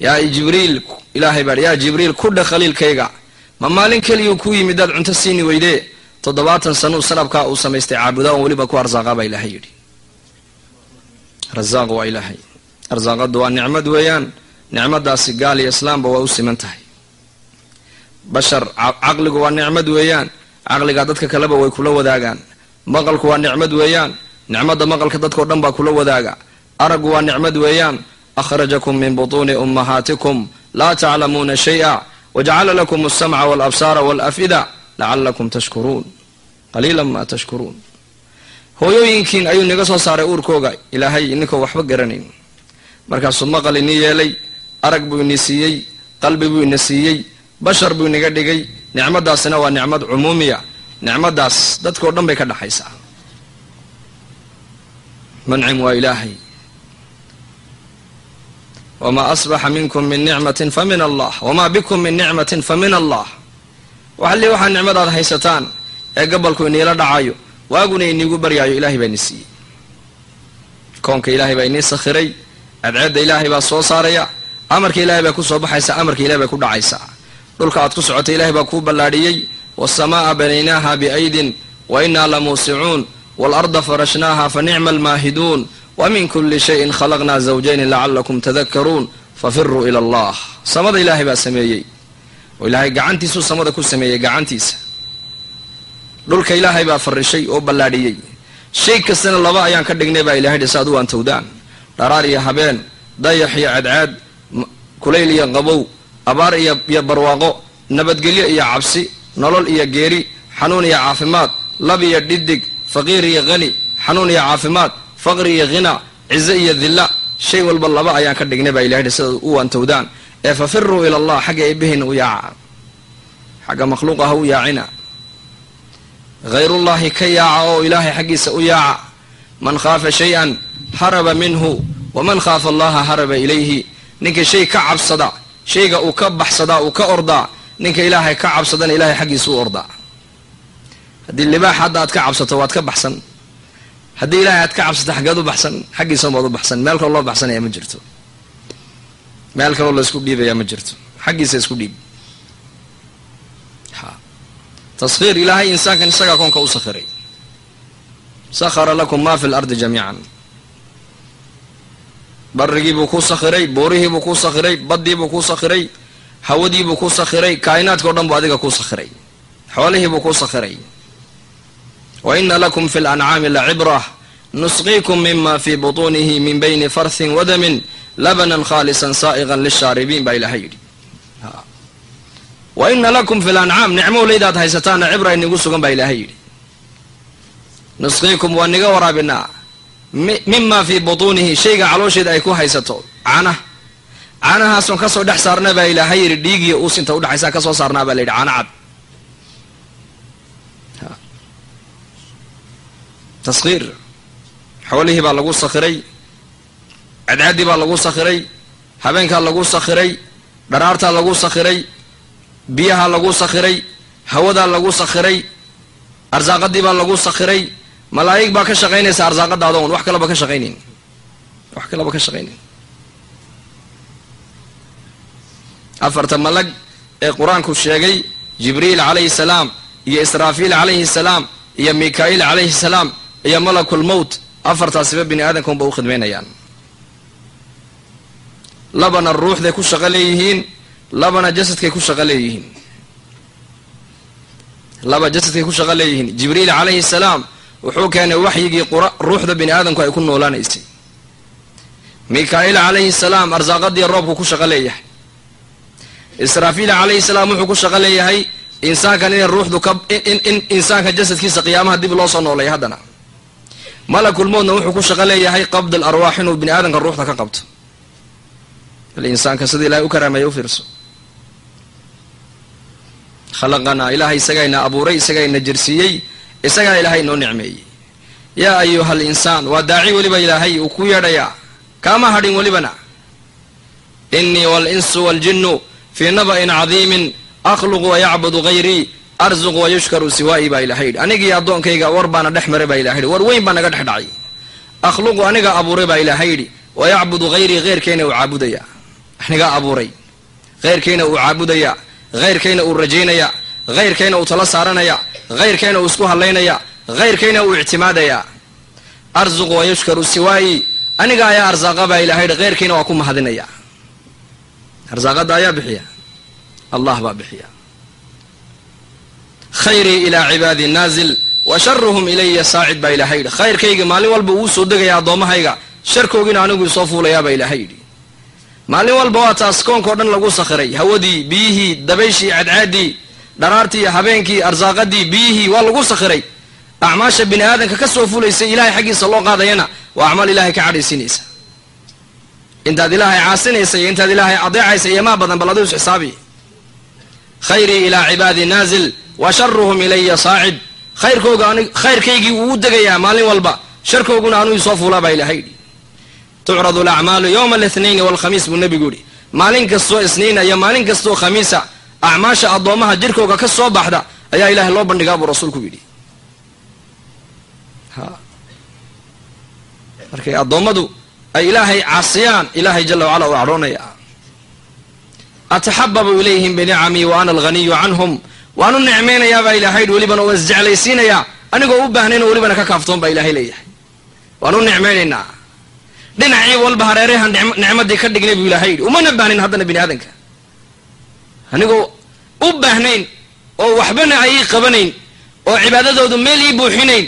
jibriil ilaahay baa yaa jibriil ku dhe khaliilkayga ma maalin keliyuu ku yimid daad cunto siini weydee toddobaatan sanuu sanabkaa uu samaystay caabudaa on weliba ku arsaaqaa baa ilaahay yidhi. Rasaaq waa ilaahay. Arsaaqadu waa nicmad weeyaan. Nicmadaasi gaal iyo islaamba waa u siman tahay. Bashar caqligu waa nicmad weeyaan. Caqliga dadka kaleba way kula wadaagaan. Maqalku waa nicmad weeyaan. Nicmadda maqalka dadkao dhan baa kula wadaaga. Araggu waa nicmad weeyaan akhrajakum min butuuni ummahaatikum laa taclamuuna shay-a wajacala lakum alsamca walabsaara walafida lacalakum tashkuruun qaliilan maa tashkuruun hooyooyinkiin ayuu naga soo saaray uurkooga ilaahay ininkoo waxba garanayn markaasuu maqal ini yeelay arag buu ini siiyey qalbi buu ina siiyey bashar buu inaga dhigay nicmadaasina waa nicmad cumuumiya nicmadaas dadkao dhan bay ka dhexaysaa mancim waa ilaahay wamaa asbaxa minkum min nicmatin fa min allah wamaa bikum min nicmatin fa min allah waxali waxaa nicmadaad haysataan ee gabalku iniila dhacayo waaguna iniigu baryaayo ilaahay baa ini siiyey koonka ilaahay baa inii sakhiray cadceedda ilaahay baa soo saaraya amarka ilaahay baa ku soo baxaysa amarka ilahay baa ku dhacaysaa dhulka aad ku socotay ilahay baa kuu ballaadhiyey waasamaaa banaynaaha biaydin wa innaa la muusicuun waalarda farashnaaha fa nicma almaahiduun wa min kuli shayin khalaqnaa zawjayni lacalakum tadakaruun fafiruu ila allah. Samada ilaahay baa sameeyey. Oo ilaahay gacantiisuu samada ku sameeyey gacantiisa. Dhulka ilaahay baa farishay oo ballaadhiyey. Shay kastana laba ayaan ka dhignay baa ilahay dhisa adu aan towdaan. Dharaar iyo habeen dayax iyo cadcaad kulayl iyo qabow abaar iyo barwaaqo nabadgelyo iyo cabsi nolol iyo geeri xanuun iyo caafimaad lab iyo dhidig faqiir iyo hani xanuun iyo caafimaad faqri iyo hina cize iyo dilla shay walba laba ayaan ka dhignay baa ilahay sida u antowdaan. Ee fafiruu ila allah xagga eebahayna u yaaca xagga makhluuqa ha u yaacina. Hayrullahi ka yaaca oo ilaahay xaggiisa u yaaca. Man khaafa shay-an haraba minhu. Waman khaafa allaha haraba ilayhi. Ninka shay ka cabsada shayga uu ka baxsadaa uu ka ordaa ninka ilaahay ka cabsadana ilahay xaggiisa u ordaa. Haddii libaax hadda aad ka cabsato waad ka baxsan haddii ilaahay aad ka cabsato xaggeed u baxsan xaggiisabaad u baxsan. Meel kaloo loo baxsanaya ma jirto. Meel kaloo laysku dhiibaya ma jirto. Xaggiisa isku dhiib. Taskhiir ilaahay insaankan isagaa koonka u sakhiray. Sakhara lakum ma fi lardi jamiican. Barigiibuu ku sakhiray buurihiibuu ku sakhiray baddiibuu ku sakhiray hawadiibuu ku sakhiray kaa'inaadka o dhan buu adiga ku sakhiray. Xoolihiibuu ku sakhiray wa ina lakum fi lancaami lacibra nusqiikum mima fi butuunihi min bayni farthin wadamin labanan khaalisan saa'iqan lishaaribiin baa ilahay yidhi wa ina lakum fi lancaam nicmowlaydaad haysataana cibra inigu sugan baa ilaahay yidhi nusqiikum waa niga waraabinaa. Mima fii butuunihi shayga caloosheeda ay ku haysato cana canahaasoon ka soo dhex saarna baa ilaahay yidhi dhiigiyo uusinta udhexaysaa ka soo saarnaa baa la yidhi cana cad taskhiir xoolihii baa lagu sakhiray cadcadii baa lagu sakhiray habeenkaa lagu sakhiray dharaartaa lagu sakhiray biyahaa lagu sakhiray hawadaa lagu sakhiray arsaaqadii baa lagu sakhiray. Malaa'ig baa ka shaqaynaysa arsaaqadaada un wax kalaba ka shaqaynayn wax kalaba ka shaqaynayn afarta malag ee qur'aanku sheegay jibriil calayhi salaam iyo israafiil calayhi salaam iyo mika'iil calayhi salaam iyo malakul mowt afartaasiba bini aadamka unba u khidmaynayaan labana ruuxday ku shaqo leeyihiin labana jasadkay ku shaqo leeyihiin. Laba jasadkay ku shaqo leeyihiin. Jibriil calayhi salaam wuxuu keenay waxyigii ruuxda bini aadamku ay ku noolaanaysay. Mika'iil calayhi salaam arsaaqadii roobku ku shaqo leeyahay. Israafiil calayhi salaam wuxuu ku shaqo leeyahay insaankan inay ruuxdu ka in insaanka jasadkiisa qiyaamaha dib loo soo noolay haddana malakul mowtna wuxuu ku shaqo leeyahay qabd al arwaax inuu bini aadamka ruuxda ka qabto. Bal insaanka sida ilahay u karaameeya u fiirso. Khalaqanaa ilaahay isagayna abuuray isagayna jirsiiyey isagaa ilaahay noo nicmeeyey. Yaa ayuha al insaan waa daaci weliba ilaahay uu ku yeedhayaa kaama hadhin welibana. Inii walinsu waljinnu fii naba'in cadiimin akhluqu wayacbudu hayrii arzuq wayushkaru siwaa'ii baa ilahay yidhi. Anigii addoonkayga war baana dhex maray baa ilahay yidhi. War weyn baa naga dhex dhacay. Akhluqu aniga abuuray baa ilaahay yidhi. Wayacbudu hayrii heyrkayna uu caabudayaa anigaa abuuray. Heyrkayna uu caabudayaa heyrkayna uu rajaynaya. Heyrkayna uu tala saaranaya. Heyrkayna uu isku hadlaynaya heyrkayna uu ictimaadaya. Arzuq wayushkaru siwaa'ii aniga ayaa arsaaqa baa ilahay yidhi. Heyrkayna waa ku mahadinaya. Arsaaqada ayaa bixiya. Allah baa bixiya khayrii ilaa cibaadi naazil wa sharuhum ilaya saacid baa ilahay yidhi. Khayrkayga maalin walba uu soo degaya addoommahayga. Sharkoogina anigu isoo fuulayaabaa ilahay yidhi. Maalin walba waa taas koonkao dhan lagu sakhiray. Hawadii biyihii dabayshii cadcaadii dharaartii habeenkii arsaaqadii biyihii waa lagu sakhiray. Acmaasha bini aadamka ka soo fulaysa ilahay xaggiisa loo qaadayana waa acmaal ilahay ka cadhaysiinaysa. Intaad ilaahay caasinaysa iyo intaad ilaahay adeecaysa iyo maa badan bal adigu isxisaabi khayrii ilaa cibaadi naazil wa sharuhum ilaya saacid. Khayrkaygii wuu u degayaa maalin walba sharkooguna anuu isoo fuulaa baa ilahay tucradu alacmaalu yowma alithnaini walkhamiis buu nebigu yidhi maalin kastoo isniina iyo maalin kastoo khamiisa acmaasha addoommaha jirkooga ka soo baxda ayaa ilahay loo bandhigaa buu rasuulku yidhi. Markay addoommadu ay ilaahay caasiyaan ilaahay jala wacala u cadhoonaya ataxababu ilayhim binicamii wa ana alghaniyu canhum waanu nicmaynayaa baa yidhi welibana waa isjeclaysiinayaa anigoo u baahnayn oo welibana ka kaaftoon baa ilahay leeyahay waanu nicmaynaynaa dhinacii walba hareerahan nicmadii ka dhignay buu ilahay yidhi umana baahnin haddana bini aadanka anigoo u baahnayn oo waxbana ay ii qabanayn oo cibaadadoodu meel ii buuxinayn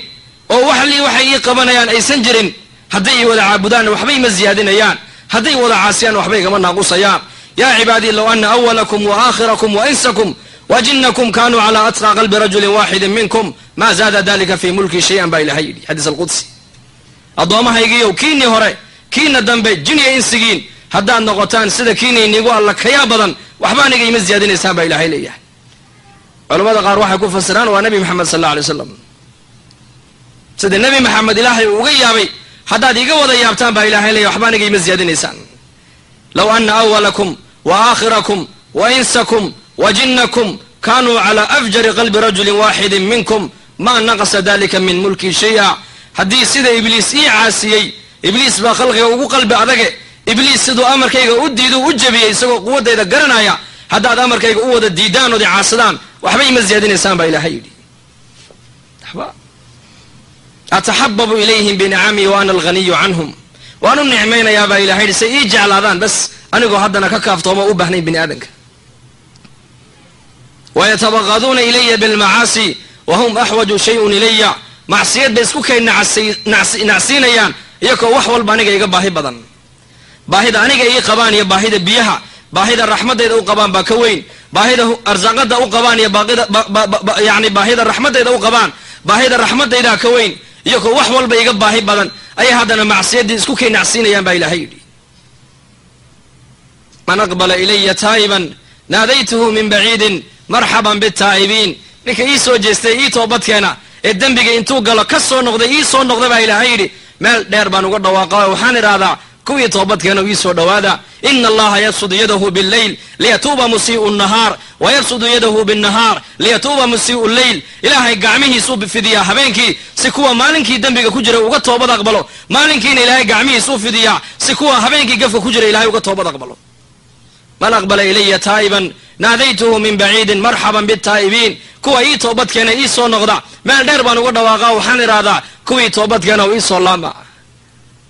oo waxli waxay ii qabanayaan aysan jirin hadday ii wada caabudaan waxba ima ziyaadinayaan hadday wada caasiyaan waxba igama naaqusayaan awalakum wa aakhirakum wa insakum wa jinnakum kanuu calaa atqa qalbi rajulin waaxidin minkum maa zaada dalika fii mulkii shay-an baa ilahay yidhi xadiis alqudsi. Addoommahaygiiyow kiinii hore kiina dambe jiniya insigiin haddaad noqotaan sida kiina inigu alla kayaa badan waxba aniga ima ziyaadinaysaan baa ilahay leeyahay. Culamada qaar waxay ku fasiraan waa nabi maxamed sal alla alay slam sida nebi maxamed ilaahay uga yaabay haddaad iga wada yaabtaan baa ilahay leeyahy waxba aniga ima ziyaadinaysaan. Low ana awalakum insakum wa jinnakum kanuu calaa afjari qalbi rajulin waaxidin minkum maa naqasa dalika min mulkii shay-a haddii sida ibliis ii caasiyey ibliis baa khalqiga ugu qalbi adage ibliis siduu amarkayga u diidu u jabiyey isagoo quwaddayda garanaya haddaad amarkayga u wada diidaan ood icaasadaan waxba ima ziyaadinaysaan baa ilahay yidhi ataxababu ilayhim binicamii wa alghaniyu canhum waan u nicmaynayaa baa ilahay yidhi say ii jeclaadaan bas anigoo haddana ka kaaftoomo u baahnayn bini aadanka wayatabaqaduuna ilaya bilmacaasi wa hum axwaju shayun ilaya macsiyad bay isku kay nacsiinayaan iyakoo wax walba aniga iga baahi badan. Baahida aniga ii qabaan iyo baahida biyaha baahida raxmadayda u qabaan baa ka weyn. Baahida arsaaqada u qabaan iyo yani baahida raxmadayda u qabaan baahida raxmadaydaa ka weyn iyakoo wax walba iga baahi badan ayay haddana macsiyaddii isku kay nacsiinayaan baa ilahay yidhi. Man aqbala ilaya taa'iban naadaytuhu min baciidin marxaban bitaa'ibiin. Ninka ii soo jeestay ii toobadkeena ee dembiga intuu galo ka soo noqday ii soo noqda baa ilaahay yidhi meel dheer baan uga dhawaaqa waxaan idhaahdaa kuwii toobadkeena ii soo dhowaada ina allaha yabsudu yadahu billayl liyatuuba musii'u nahaar wa yabsudu yadahu binnahaar liyatuuba musii'u leyl ilaahay gacmihiisuu fidiyaa habeenkii si kuwa maalinkii dembiga ku jira uga toobad aqbalo maalinkiina ilaahay gacmihiisuu fidiyaa si kuwa habeenkii gafka ku jira ilahay uga toobad aqbalo man aqbala ilaya taa'iban naadaytuhu min baciidin marxaban bitaa'ibiin kuwa ii toobadkeena ii soo noqda meel dheer baan uga dhawaaqa waxaan idhaahdaa kuwii toobadkeena oo iisoo laama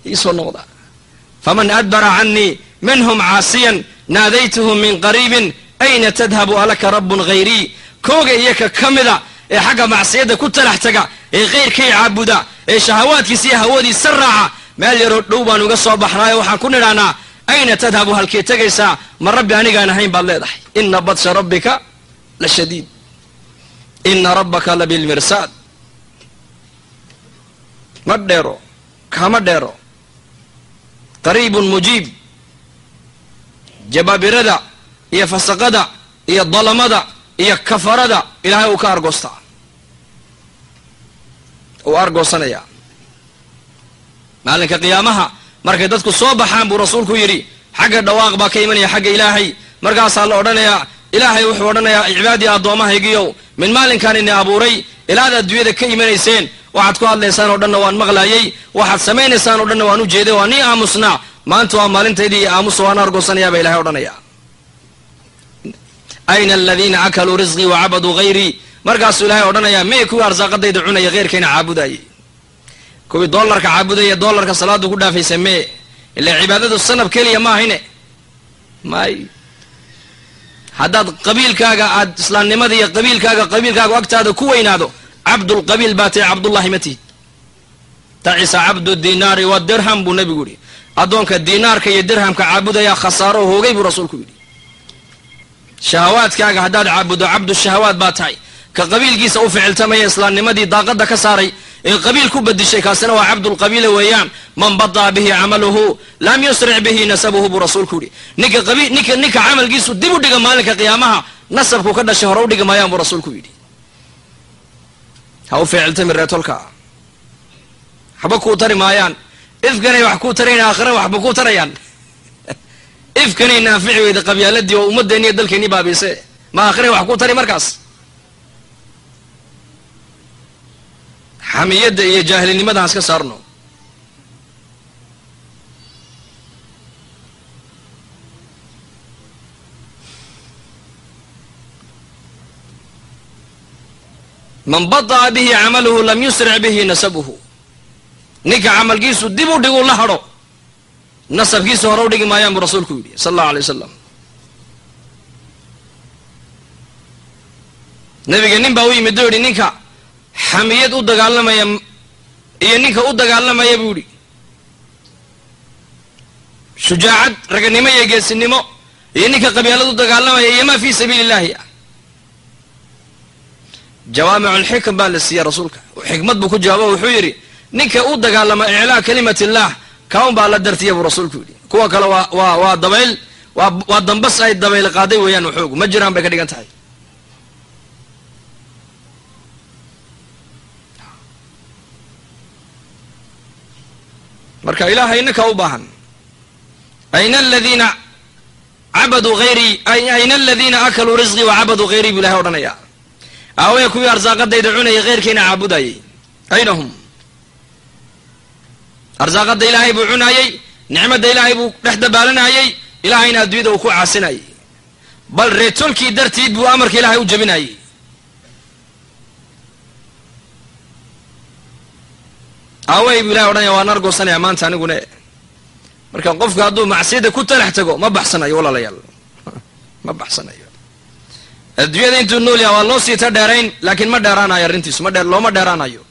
iisoo noqda faman adbara canii minhum caasiyan naadaytuhu min qariibin ayna tadhabu alaka rabbun hayrii kooga iyaka ka mida ee xagga macsiyadda ku talax taga ee keyrkay caabuda ee shahawaadkiisa iyo hawoodiisa raaca meel yaroo dhow baan uga soo baxnaayo waxaan ku nidhahnaa ayna tadhabu halkee tegaysaa ma rabbi anigaan ahayn baad leedahay ina badsha rabbika la shadiid ina rabbaka la bilmirsaad ma dheero kama dheero qariibun mujiib jabaabirada iyo fasaqada iyo dalamada iyo kafarada ilaahay uu ka argoostaa uu argoosanaya. Maalinka qiyaamaha markay dadku soo baxaan buu rasuulku yidhi xagga dhawaaq baa ka imanaya xagga ilaahay. Markaasaa la odhanayaa ilaahay wuxuu odhanayaa cibaadii addoommahaygiyow min maalinkaan ini abuuray ilaad adduunyada ka imanayseen waxaad ku hadlaysaan oo dhanna waan maqlaayey waxaad samaynaysaan oo dhanna waan u jeeday waa nii aamusnaa. Maanta waa maalintaydii aamusa waan argoosanayaa baa ilahay odhanaya ayna aladiina akaluu risqii wa cabaduu hayrii markaasuu ilaahay odhanayaa mee kuwii arsaaqadayda cunaya heyrkayna caabudayay kuwii doolarka caabudaya doolarka salaadu ku dhaafaysa mee ila cibaadadu sanab keliya ma ahayne may haddaad qabiilkaaga aad islaamnimada iyo qabiilkaaga qabiilkaaga agtaada ku weynaado cabdulqabiil baa tahi cabdullahi ma tihid tacisa cabdu dinaari wadirham buu nabigu yidhi addoonka dinaarka iyo dirhamka caabudaya khasaaro hoogay buu rasuulku yidhi shahawaadkaaga haddaad caabuddo cabdu shahawaad baa tahay. Ka qabiilkiisa u ficiltamaya islaamnimadii daaqada ka saaray ee qabiil ku badishay kaasina waa cabdulqabiila weeyaan. Man badaa bihi camaluhu lam yusric bihi nasabuhu buu rasuulku yidhi. Ninka camalkiisu dib u dhiga maalinka qiyaamaha nasabku ka dhashay hore u dhigi maayaan buu rasuulku yidhi. Ha u ficiltami reetolka waxba kuu tari maayaan. Ifkanay wax kuu tarayn aakhira waxba kuu tarayaan ifkanay naafici weyda qabyaaladii oo ummaddeeni iyo dalkeennii baabiise ma aakhiray wax kuu tari markaas? Xamiyadda iyo jaahilinimadan iska saarno. Man bada'a bihi camaluhu lam yusric bihi nasabuhu. Ninka camalkiisu dib u dhigu la hadho nasabkiisa hore u dhigi maayaan buu rasuulku yidhi sala allahu alay wasalam nebiga nin baa u yimid oo yidhi ninka xamiyad u dagaalamaya iyo ninka u dagaalamaya buu yidhi. Shujaacad raganimo iyo geesinimo iyo ninka qabyaalad u dagaalamaya iyo maa fii sabiili illahi ah jawaamiculxikam baa la siiyey rasuulka. Xikmad buu ku jawaabo wuxuu yidhi ninka u dagaalama iclaa kalimat illah kaun baa la dartiya buu rasuulku yidhi. Kuwa kale waa waa dabayl waa dambas ay dabayl qaaday weeyaan waxoogu ma jiraan bay ka dhigan tahay. Marka ilaahay ninka u baahan ayna aladiina cabaduu hayrii ayna aladiina akaluu risqii wacabaduu hayrii buu ilahay odhanaya aawaya kuwii arsaaqadayda cunayay heyrkayna caabudayay. Ayna hum arsaaqada ilaahay buu cunaayey nicmadda ilaahay buu dhex dabaalanayey ilaahayna adduunyada uu ku caasinayay bal reetolkii dartiid buu amarka ilaahay u jabinayay aaway buu ilahay odhanaya waan argoosanaya maanta anigune marka qofku hadduu macsiyada ku talax tago ma baxsanayo walaalayaal. Ma baxsanayo. Adduunyada intuu nool yaha waa loo sii ta dheerayn laakiin ma dheeraanayo arrintiisu ma dheer looma dheeraanayo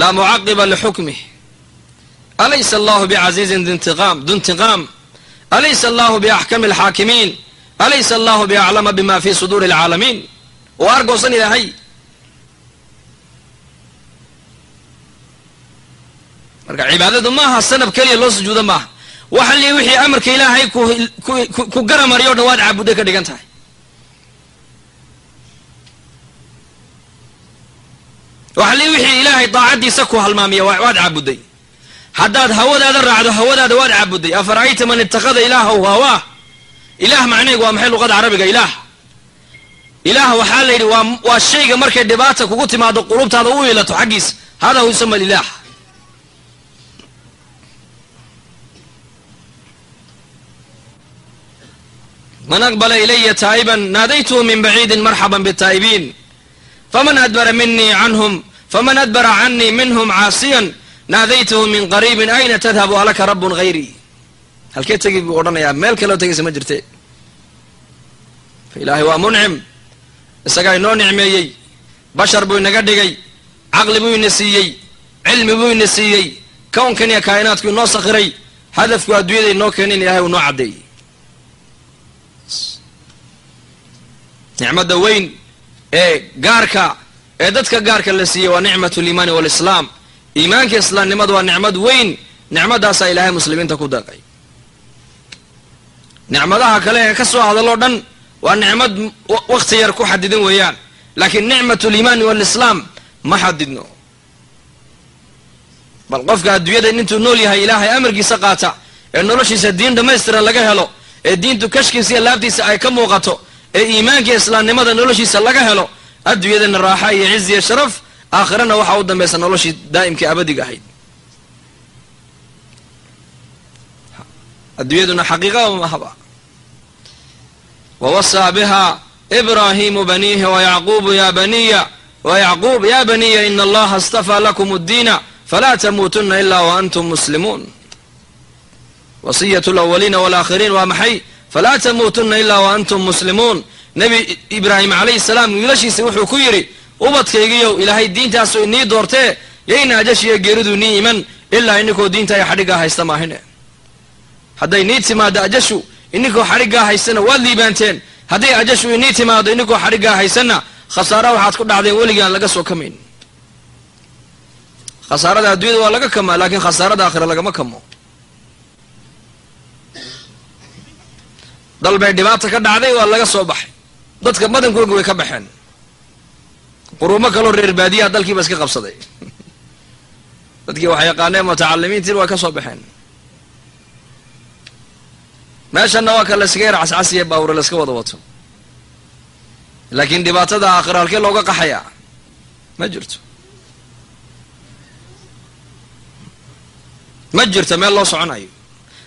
laa mucaqiba lixukmih alaysa allahu bicasiizin dintiqaam alaysa allahu biaxkami alxaakimiin alaysa allahu biaclama bima fi suduuri alcaalamiin waa argoosan ilaahay marka cibaadadu maaha sanab keliya loo sujuudo maaha waxa li wixii amarka ilaahay ku garamariyo o dhan waad caabudday ka dhigan tahay waxa li wixii ilaahay daacaddiisa ku halmaamiya waad caabudday haddaad hawadaada raacdo hawadaada waad caabudday afara'ayta man ittakhada ilaahaw hawaah ilaah macnaheegu waa maxay luqada carabiga ilaah? Ilaah waxaa la yidhi waa shayga markay dhibaata kugu timaado qulubtaada u ilato xaggiisa hada hu lilah man aqbala ilaya taa'iban naadaytuhu min baciidin marxaban bitaa'ibiin faman adbara minii canhum faman adbara canii minhum caasiyan naadaytuhu min qariibin ayna tadhabu alaka rabbun hayrii halkee tegi buu odhanayaa meel kaleo tegaysa ma jirte ilaahay waa muncim isagaa inoo nicmeeyey bashar buu inaga dhigay caqli buu ina siiyey cilmi buu ina siiyey kownkan iyo kaa'inaadku inoo sakhiray hadafku adduunyada inoo keenin ilahay uu noo caddeeyey nicmadda weyn ee gaarka ee dadka gaarka la siiyey waa nicmat liimaani walislaam iimaanka islaamnimada waa nicmad weyn. Nicmadaasaa ilaahay muslimiinta ku deeqay nicmadaha kale ee ka soo hadaloo dhan waa nicmad wakti yar ku xadidan weeyaan. Laakiin nicmat liimaani walislaam ma xadidno bal qofka adduunyada intuu nool yahay ilaahay amarkiisa qaata ee noloshiisa diin dhammaystiran laga helo ee diintu kashkiisa iyo laabtiisa ay ka muuqato ee iimaanka islaamnimada noloshiisa laga helo adduunyadana raaxa iyo ciz iyo sharaf aakhirana waxaa u dambaysa noloshii daa'imkii abadiga ahayd. Adduunyaduna xaqiiqaba mahaba. Wawasaa biha ibraahimu baniihi wayacquubu ya baniya wayacquub ya baniya ina allaha astafaa lakum اddiina falaa tamuutuna ila waantum muslimuun. Wasiyat lawaliina walaaakhiriin waa maxay falaa tamuutuna ila waantum muslimuun nebi ibraahim calayhi salaam wiilashiisa wuxuu ku yidhi ubadkaygiyow ilaahay diintaasu inii doortee yayna ajashiyo geeridu nii iman ilaa ininkoo diinta ay xadhiggaa haysta maahine hadday nii timaado ajashu ininkoo xadhiggaa haystana waad liibaanteen hadday ajashu inii timaado ininkoo xadhiggaa haysanna khasaara waxaad ku dhacdeen weligaan laga soo kamayn khasaarada adduunyada waa laga kamaa laakiin khasaarada aakhira lagama kamo dal bay dhibaata ka dhacday waa laga soo baxay. Dadka badankooga way ka baxeen. Quruumo kaloo reer baadiyaha dalkiiba iska qabsaday. Dadkii wax yaqaaneen mutacalimiintiin waa ka soo baxeen. Meeshanna waa ka layskaga yar cascasiya baawure layska wada wato. Laakiin dhibaatada aakhira halkee looga qaxayaa ma jirto. Ma jirto meel loo soconayo.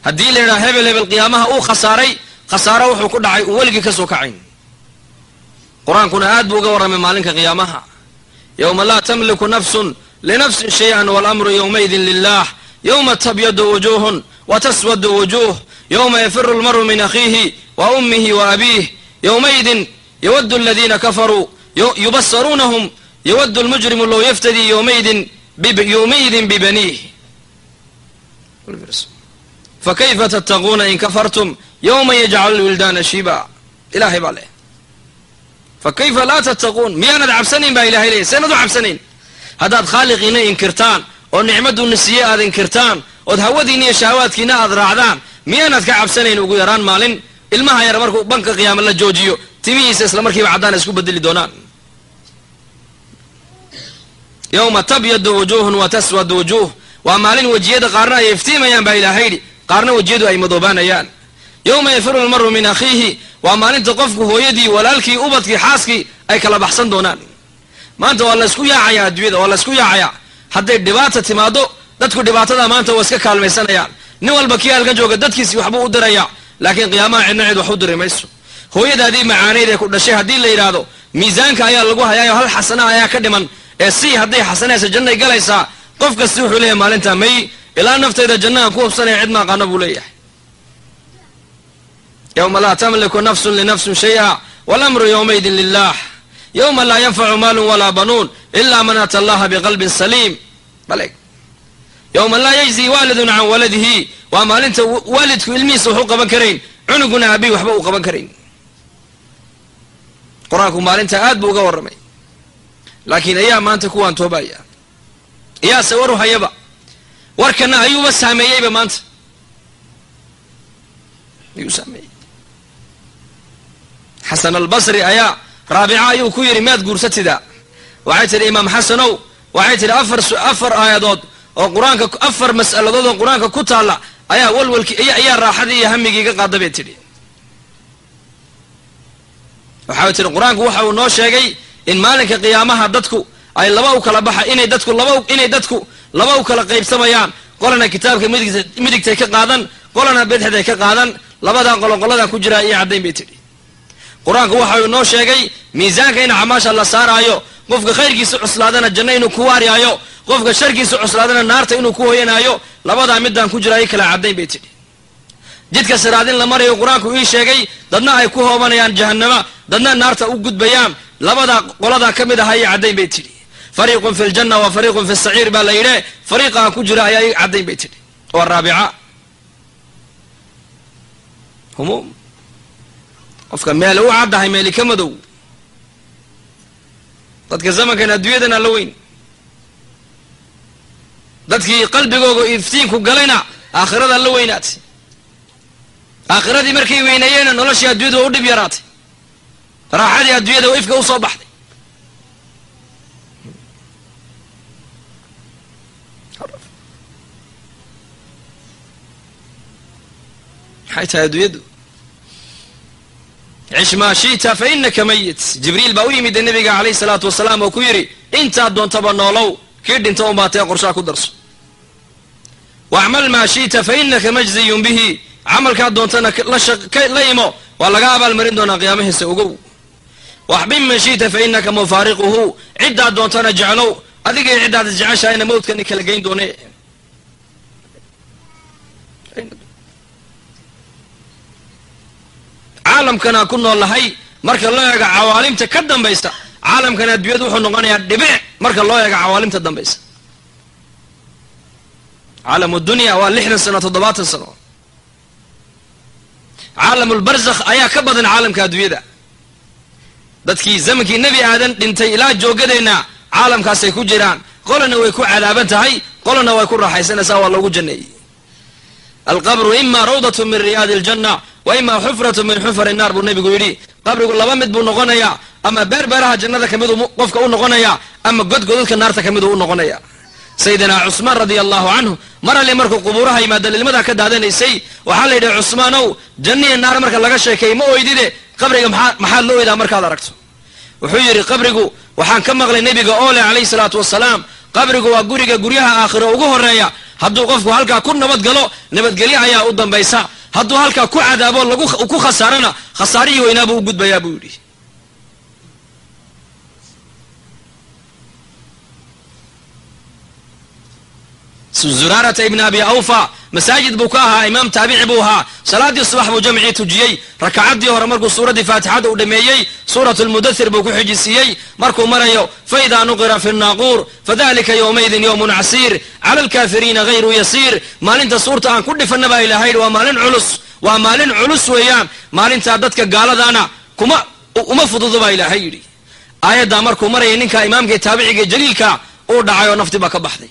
Haddii la yidhaha hebel hebel qiyaamaha uu khasaaray khasaaro wuxuu ku dhacay uu weligii ka soo kacayn. Qur'aankuna aad buu uga warramay maalinka qiyaamaha. Yowma laa tamliku nafsun linafsin shay-an walamru yowmaidin lilah yowma tabyadu wujuuhun wa taswadu wujuuh yowma yafiru lmaru min akhiihi wa ummihi wa abiih. Yowmaidin yawadu aladiina kafaruu yubasaruunahum yawadu lmujrimu low yaftadii yowmaidin yowmaidin bibaniih fakayfa tattaquuna in kafartum yowma yajcalu lwildaana shiba ilahay baa leh fakayfa laa tattaquun miyaanad cabsanayn baa ilahay leeyahy seenad u cabsanayn haddaad khaaliqiina inkirtaan oo nicmadduuna siiye aad inkirtaan ood hawadiina iyo shahawaadkiina aad raacdaan miyaanad ka cabsanayn ugu yaraan maalin ilmaha yar markuu banka qiyaama la joojiyo timihiisa isla markiiba caddaan isku bedeli doonaan yowma tabyadu wujuuhun wa taswadu wujuuh waa maalin wejiyada qaarna ay iftiimayaan baa ilaahay yidhi qaarna wejiyadu ay madoobaanayaan yowma yafiru lmaru min akhiihi waa maalinta qofku hooyadii walaalkii ubadkii xaaskii ay kala baxsan doonaan maanta waa laysku yaacayaa adduunyada waa laysku yaacayaa hadday dhibaata timaado dadku dhibaatada maanta waa iska kaalmaysanayaan nin walba kii halkan jooga dadkiisii waxbuu u dirayaa laakiin qiyaamaha cidna cid wax u diri mayso hooyadaadii macaanayd ee ku dhashay haddii la yidhaahdo miisaanka ayaa lagu hayaayo hal xasana ayaa ka dhiman ee si hadday xasanaysa jannay galaysaa qof kasti wuxuu leeyahay maalintaa may ilaa naftayda jannahan ku hubsanaya cid maaqaano buu leeyahay yowma laa tamliku nafsun linafsin shay-a walamru yowmaydin lilah yowma laa yanfacu maalun walaa banuun ila man ata allaha biqalbin saliim bale yowma laa yajzi waalidun can waladihi waa maalinta waalidku ilmihiisa wax u qaban karayn cunuguna aabihi waxba u qaban karayn qur'aanku maalinta aad buu uga warramay laakiin ayaa maanta kuwaan toobaya iyaase waru hayaba warkana ayuuba saameeyeyba maanta ayuu saameeyey xasan albasri ayaa raabica ayuu ku yidhi maad guursatida waxay tidhi imaam xasanow waxay tidhi afar aayadood oo qur'aanka afar mas'aladood oo qur'aanka ku taalla ayaa walwalki ayaa raaxadii iyo hamigii iga qaada bay tidhi. Waxay tidhi qur'aanku waxa uu noo sheegay in maalinka qiyaamaha dadku ay laba u kala baxa inay dadku laba inay dadku laba u kala qaybsamayaan qolana kitaabka midigta midigtay ka qaadan qolana bidxday ka qaadan labadaa qoloqoladan ku jiraa iyo caddayn bay tidhi qur'aanku waxa uu noo sheegay miisaanka in camaasha la saaraayo qofka khayrkiisa cuslaadana janno inuu ku waariyaayo qofka sharkiisa cuslaadana naarta inuu ku hoyanaayo labadaa midaan ku jiraa i kala caddayn bay tidhi. Jidka siraadin la marayo qur'aanku ii sheegay dadna ay ku hoobanayaan jahannama dadna naarta u gudbayaan labadaa qoladaa ka mid aha iyo caddayn bay tidhi. Fariiqun fi ljanna wa fariiqun fi saciir baa la yidhe fariiqaan ku jira ayaa caddayn bay tidhi. Waa raabica qofka meel u caddahay meeli ka madow. Dadka zamankan adduunyadan alla weyn. Dadkii qalbigooga iftiinku galayna aakhirada la weynaatay aakhiradii markay weyneeyeenna noloshii adduunyada waa u dhib yaraatay. Raaxadii adduunyada waa ifka u soo baxday. Maxay tahay adduunyadu cish maa shi'ta fa inaka mayit jibriil baa u yimid nabiga calayhi salaatu wasalaam oo ku yidhi intaad doontaba noolow kii dhinta unbaatee qorshaa ku darso. Wacmal maa shi'ta fa inaka majziyun bihi camalkaad doontana la imo waa laga abaalmarin doonaa qiyaamahiisa ogow. Waxbin man shi'ta fa inaka mufaariquhu ciddaad doontana jeclow adigay ciddaad isjeceshahayna mawdkani kala geyn doone caalamkanaa ku nool lahay marka loo eego cawaalimta ka dambaysa caalamkan adduunyadu wuxuu noqonayaa dhibic. Marka loo eego cawaalimta dambaysa caalamu dunya waa lixdan sano toddobaatan sano. Caalamulbarzakh ayaa ka badan caalamka adduunyada dadkii zamankii nebi aadan dhintay ilaa joogadeenna caalamkaasay ku jiraan. Qolana way ku cadaaban tahay qolana way ku raaxaysanaysaa waa loogu janneeyey. Alqabru ima rawdatu min riyaadi aljanna wa ima xufratu min xufari naar buu nebigu yidhi qabrigu laba mid buu noqonayaa ama beerbeeraha jannada ka miduu qofka u noqonayaa ama godgodadka naarta ka miduu u noqonaya sayidina cusmaan radia allahu canhu mar alle markuu qubuuraha yimaada lilmadaa ka daadanaysay waxaa la yidhi cusmaanow jannihi naar marka laga sheekay ma oydide qabriga maxaa maxaad la oydaa markaad aragto wuxuu yidhi qabrigu waxaan ka maqlay nebiga oo leh calayhi salaatu wasalaam qabrigu waa guriga guryaha aakhiro ugu horreeya hadduu qofku halkaa ku nabad galo nabadgelyo ayaa u dambaysa. Hadduu halkaa ku cadaabo lagu ku khasaarana khasaarihii weynaabuu u gudbayaa buu yidhi zuraarata ibni abi awfa masaajid buu ka ahaa imaam taabici buu ahaa. Salaadii subax buu jamcii tujiyey rakacaddii hore markuu suuraddii faatixada u dhameeyey suurat lmudathir buu ku xijisiiyey. Markuu marayo faida nuqira fi naaquur fadalika yowmaydin yowmun casiir cala alkaafiriina hayru yasiir. Maalinta suurta aan ku dhifanna baa ilahay waa maalin culus waa maalin culus weeyaan. Maalintaa dadka gaaladaana kuma uma fududo baa ilaahay yidhi. Aayaddaa markuu marayay ninka imaamka taabiciga jaliilka uu dhacay oo nafti baa ka baxday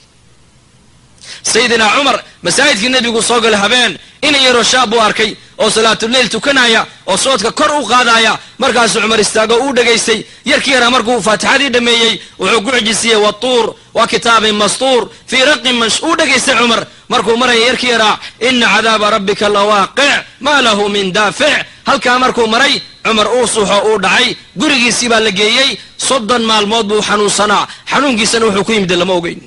sayidina cumar masaajidkii nebigu soo galay habeen ina yaroo shaab buu arkay oo salaatuleyl tukanaya oo soodka kor u qaadaya markaasuu cumar istaago uu dhegaystay yarkii yaraa markuu faatixadii dhameeyey wuxuu ku xijisiiyey watuur wa kitaabin mastuur fii raqin mansh uu dhegaystay cumar. Markuu maraya yarkii yaraa ina cadaaba rabbika lawaaqic maa lahu min daafic. Halkaa markuu maray cumar uu suuxo uu dhacay gurigiisii baa la geeyey soddon maalmood buu xanuunsanaa. Xanuunkiisana wuxuu ku yimid lama ogeyn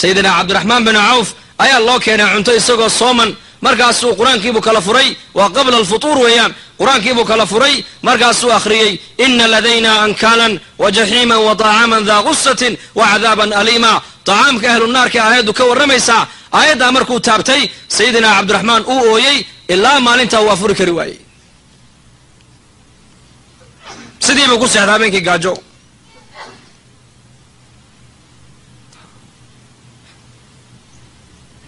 sayidina cabdiraxmaan bin cawf ayaa loo keenay cunto isagoo sooman. Markaasuu qur'aankiibuu kala furay waa qabla alfutuur weeyaan. Qur'aankiibuu kala furay markaasuu akhriyey ina ladayna ankaalan wa jaxiiman wa طacaaman daa gusatin wa cadaaban aliima. Ahlu naarka aayaddu ka warramaysaa aayaddaa markuu taabtay sayidina cabdiraxmaan uu ooyey ilaa maalintaa uu afuri kari waayey. Sidiibuu ku seexda habeenkii gaajo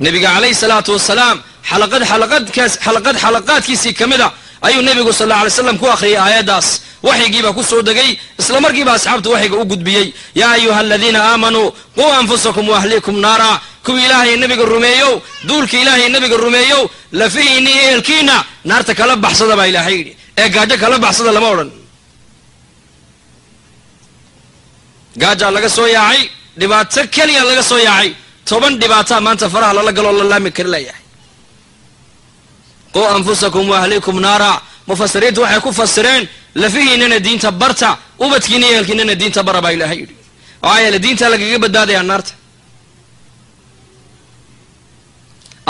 nebiga calayhi salaatu wasalaam xalaqad xalaqadkaas xalaqad xalaqaadkiisii ka mid a ayuu nebigu sal alla alay slam ku akhriyay aayaddaas. Waxyigiibaa ku soo degay isla markiiba asxaabtu waxyiga u gudbiyey. Yaa ayuha aladiina aamanuu quu anfusakum waahliikum naara. Kuwii ilaahay nebiga rumeeyow duulka ilaahay nebiga rumeeyow lafihiinni iyo ehelkiina naarta kala baxsada baa ilaahay yidhi. Ee gaajo kala baxsada lama odhan. Gaajaa laga soo yaacay dhibaato keliya laga soo yaacay toban dhibaataa maanta faraha lala galoo la laami kari layahay quu anfusakum waahliikum naara mufasiriintu waxay ku fasireen lafihiinana diinta barta ubadkiina iyo ehelkiinana diinta bara baa ilaahay yidhi. Maxaa yeele diintaa lagaga badbaadayaa naarta.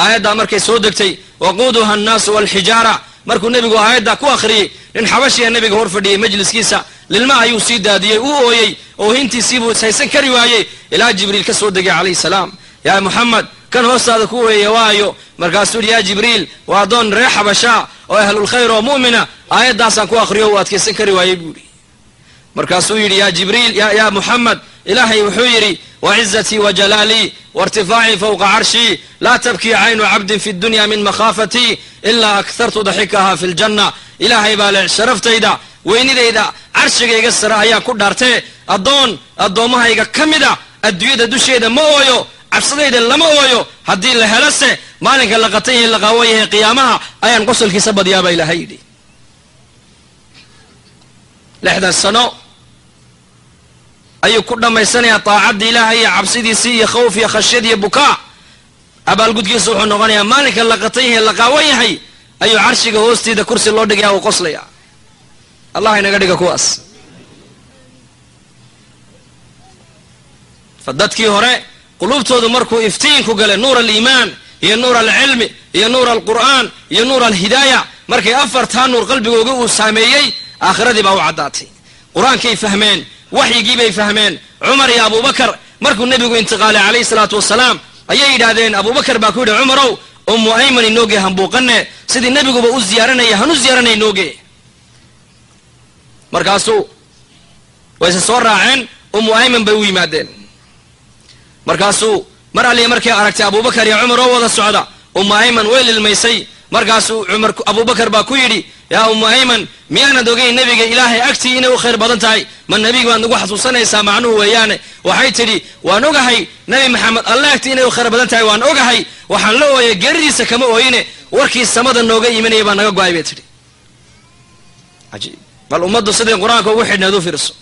Aayaddaa markay soo degtay waquuduha annaasu walxijaara. Markuu nebigu aayaddaa ku akhriyey nin xabashiya nebiga hor fadhiyey majliskiisa lilma ayuu sii daadiyey uu ooyey oohintiisiibuu ishaysan kari waayey ilaa jibriil ka soo degay calayhi salaam yaa muxamed kan hoostaada ku weeye waayo. Markaasuu yaa jibriil waa addoon reer xabashaa oo ahlulkhayr oo mu'mina. Aayaddaasaan ku akhriyo uu adkaysan kari waayey buu yidhi. Markaasuu yidhi yaa jibriil yaa muxamed ilaahay wuxuu yidhi wacizatii wajalaalii wairtifaacii fowqa carshii laa tabkii caynu cabdin fi dunya min makhaafatii ilaa akhartu daxikaha fi ljanna ilaahay baa le sharaftayda weynidayda carshigayga sare ayaa ku dhaartee addoon addoommahayga ka mida adduunyada dusheeda ma ooyo cabsadayda lama ooyo haddii la helose maalinka la qatan yahay la qaawan yahay qiyaamaha ayaan qosolkiisa badyaabaa ilaahay yidhi. Lixdan sano ayuu ku dhammaysanayaa taacadda ilaahay iyo cabsidiisii iyo khawf iyo khashyad iyo bukaa. Abaalgudkiisa wuxuu noqonayaa maalinka la qatan yahay la qaawan yahay ayuu carshiga hoostiida kursi loo dhigaya uu qoslaya allah inaga dhiga kuwaas. Fa dadkii hore quluubtoodu markuu iftiinku galay nuur aliimaan iyo nuur alcilmi iyo nuur alqur'aan iyo nuur alhidaaya markay afartaa nuur qalbigooga uu saameeyey aakhiradii baa u caddaatay. Qur'aankay fahmeen waxyigiibay fahmeen. Cumar iyo abubakar markuu nebigu intiqaalay calayhi salaatu wasalaam ayay yidhaahdeen abubakar baa ku yidhi cumarow ummu ayman inooge hambuuqane sidii nebiguba u ziyaaranaya hanu ziyaaranay inooge markaasuu wayse soo raaceen ummu ayman bay u yimaadeen markaasuu mar alliya markay aragtay abubakar iyo cumar oo wada socda ummu ayman way lilmaysay. Markaasuu cumar abubakar baa ku yidhi yaa ummu ayman miyaanad ogeyn nebiga ilaahay agtii inay u khayr badan tahay? Ma nebiga waad nagu xasuusanaysaa macnuhu weeyaane. Waxay tidhi waan ogahay nebi maxamed alle agtii inay u khayr badan tahay waan ogahay. Waxaan la ooyay geeridiisa kama ooyine. Warkii samada nooga imanaya baa naga go'ay bay tidhi. Bal ummaddu siday qur'aanka ugu xidhneed u fiirso.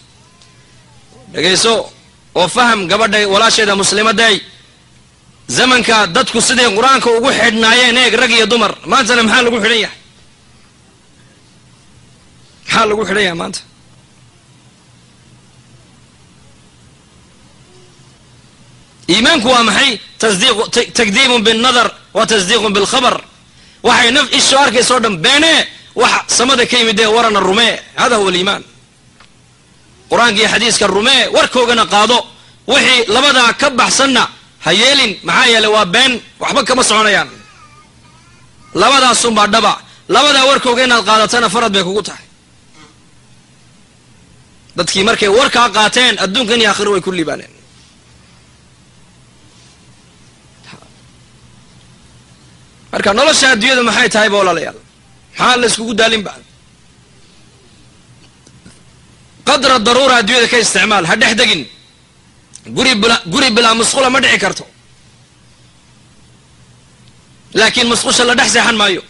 Dhegayso oo faham gabadhay walaasheeda muslimaday zamanka dadku siday qur'aanka ugu xidhnaayeen eeg rag iyo dumar maantana maxaa lagu xidhan yahay? Maxaa lagu xidhan yahay maanta? Iimaanku waa maxay? Tasdiiqu takdiibun binnadar wa tasdiiqun bilkhabar waxay naf isho arkaysa o dhan beenee wax samada ka yimid ee warana rumee. Hada huwa aliimaan qur'aanka iyo xadiiska rumee warkoogana qaado. Wixii labadaa ka baxsanna ha yeelin maxaa yeelay waa been waxba kama soconayaan. Labadaasunbaa dhaba. Labadaa warkooga inaad qaadatana farad bay kugu tahay. Dadkii markay warkaa qaateen adduunkan iyo aakhiro way ku liibaaneen. Marka nolosha adduunyada maxay tahay ba walaalayaal. Maxaa la iskugu daalinba qadra daruura adduunyada ka isticmaal ha dhex degin. Guri bila guri bilaa musqula ma dhici karto. Laakiin musqusha la dhex seexan maayo.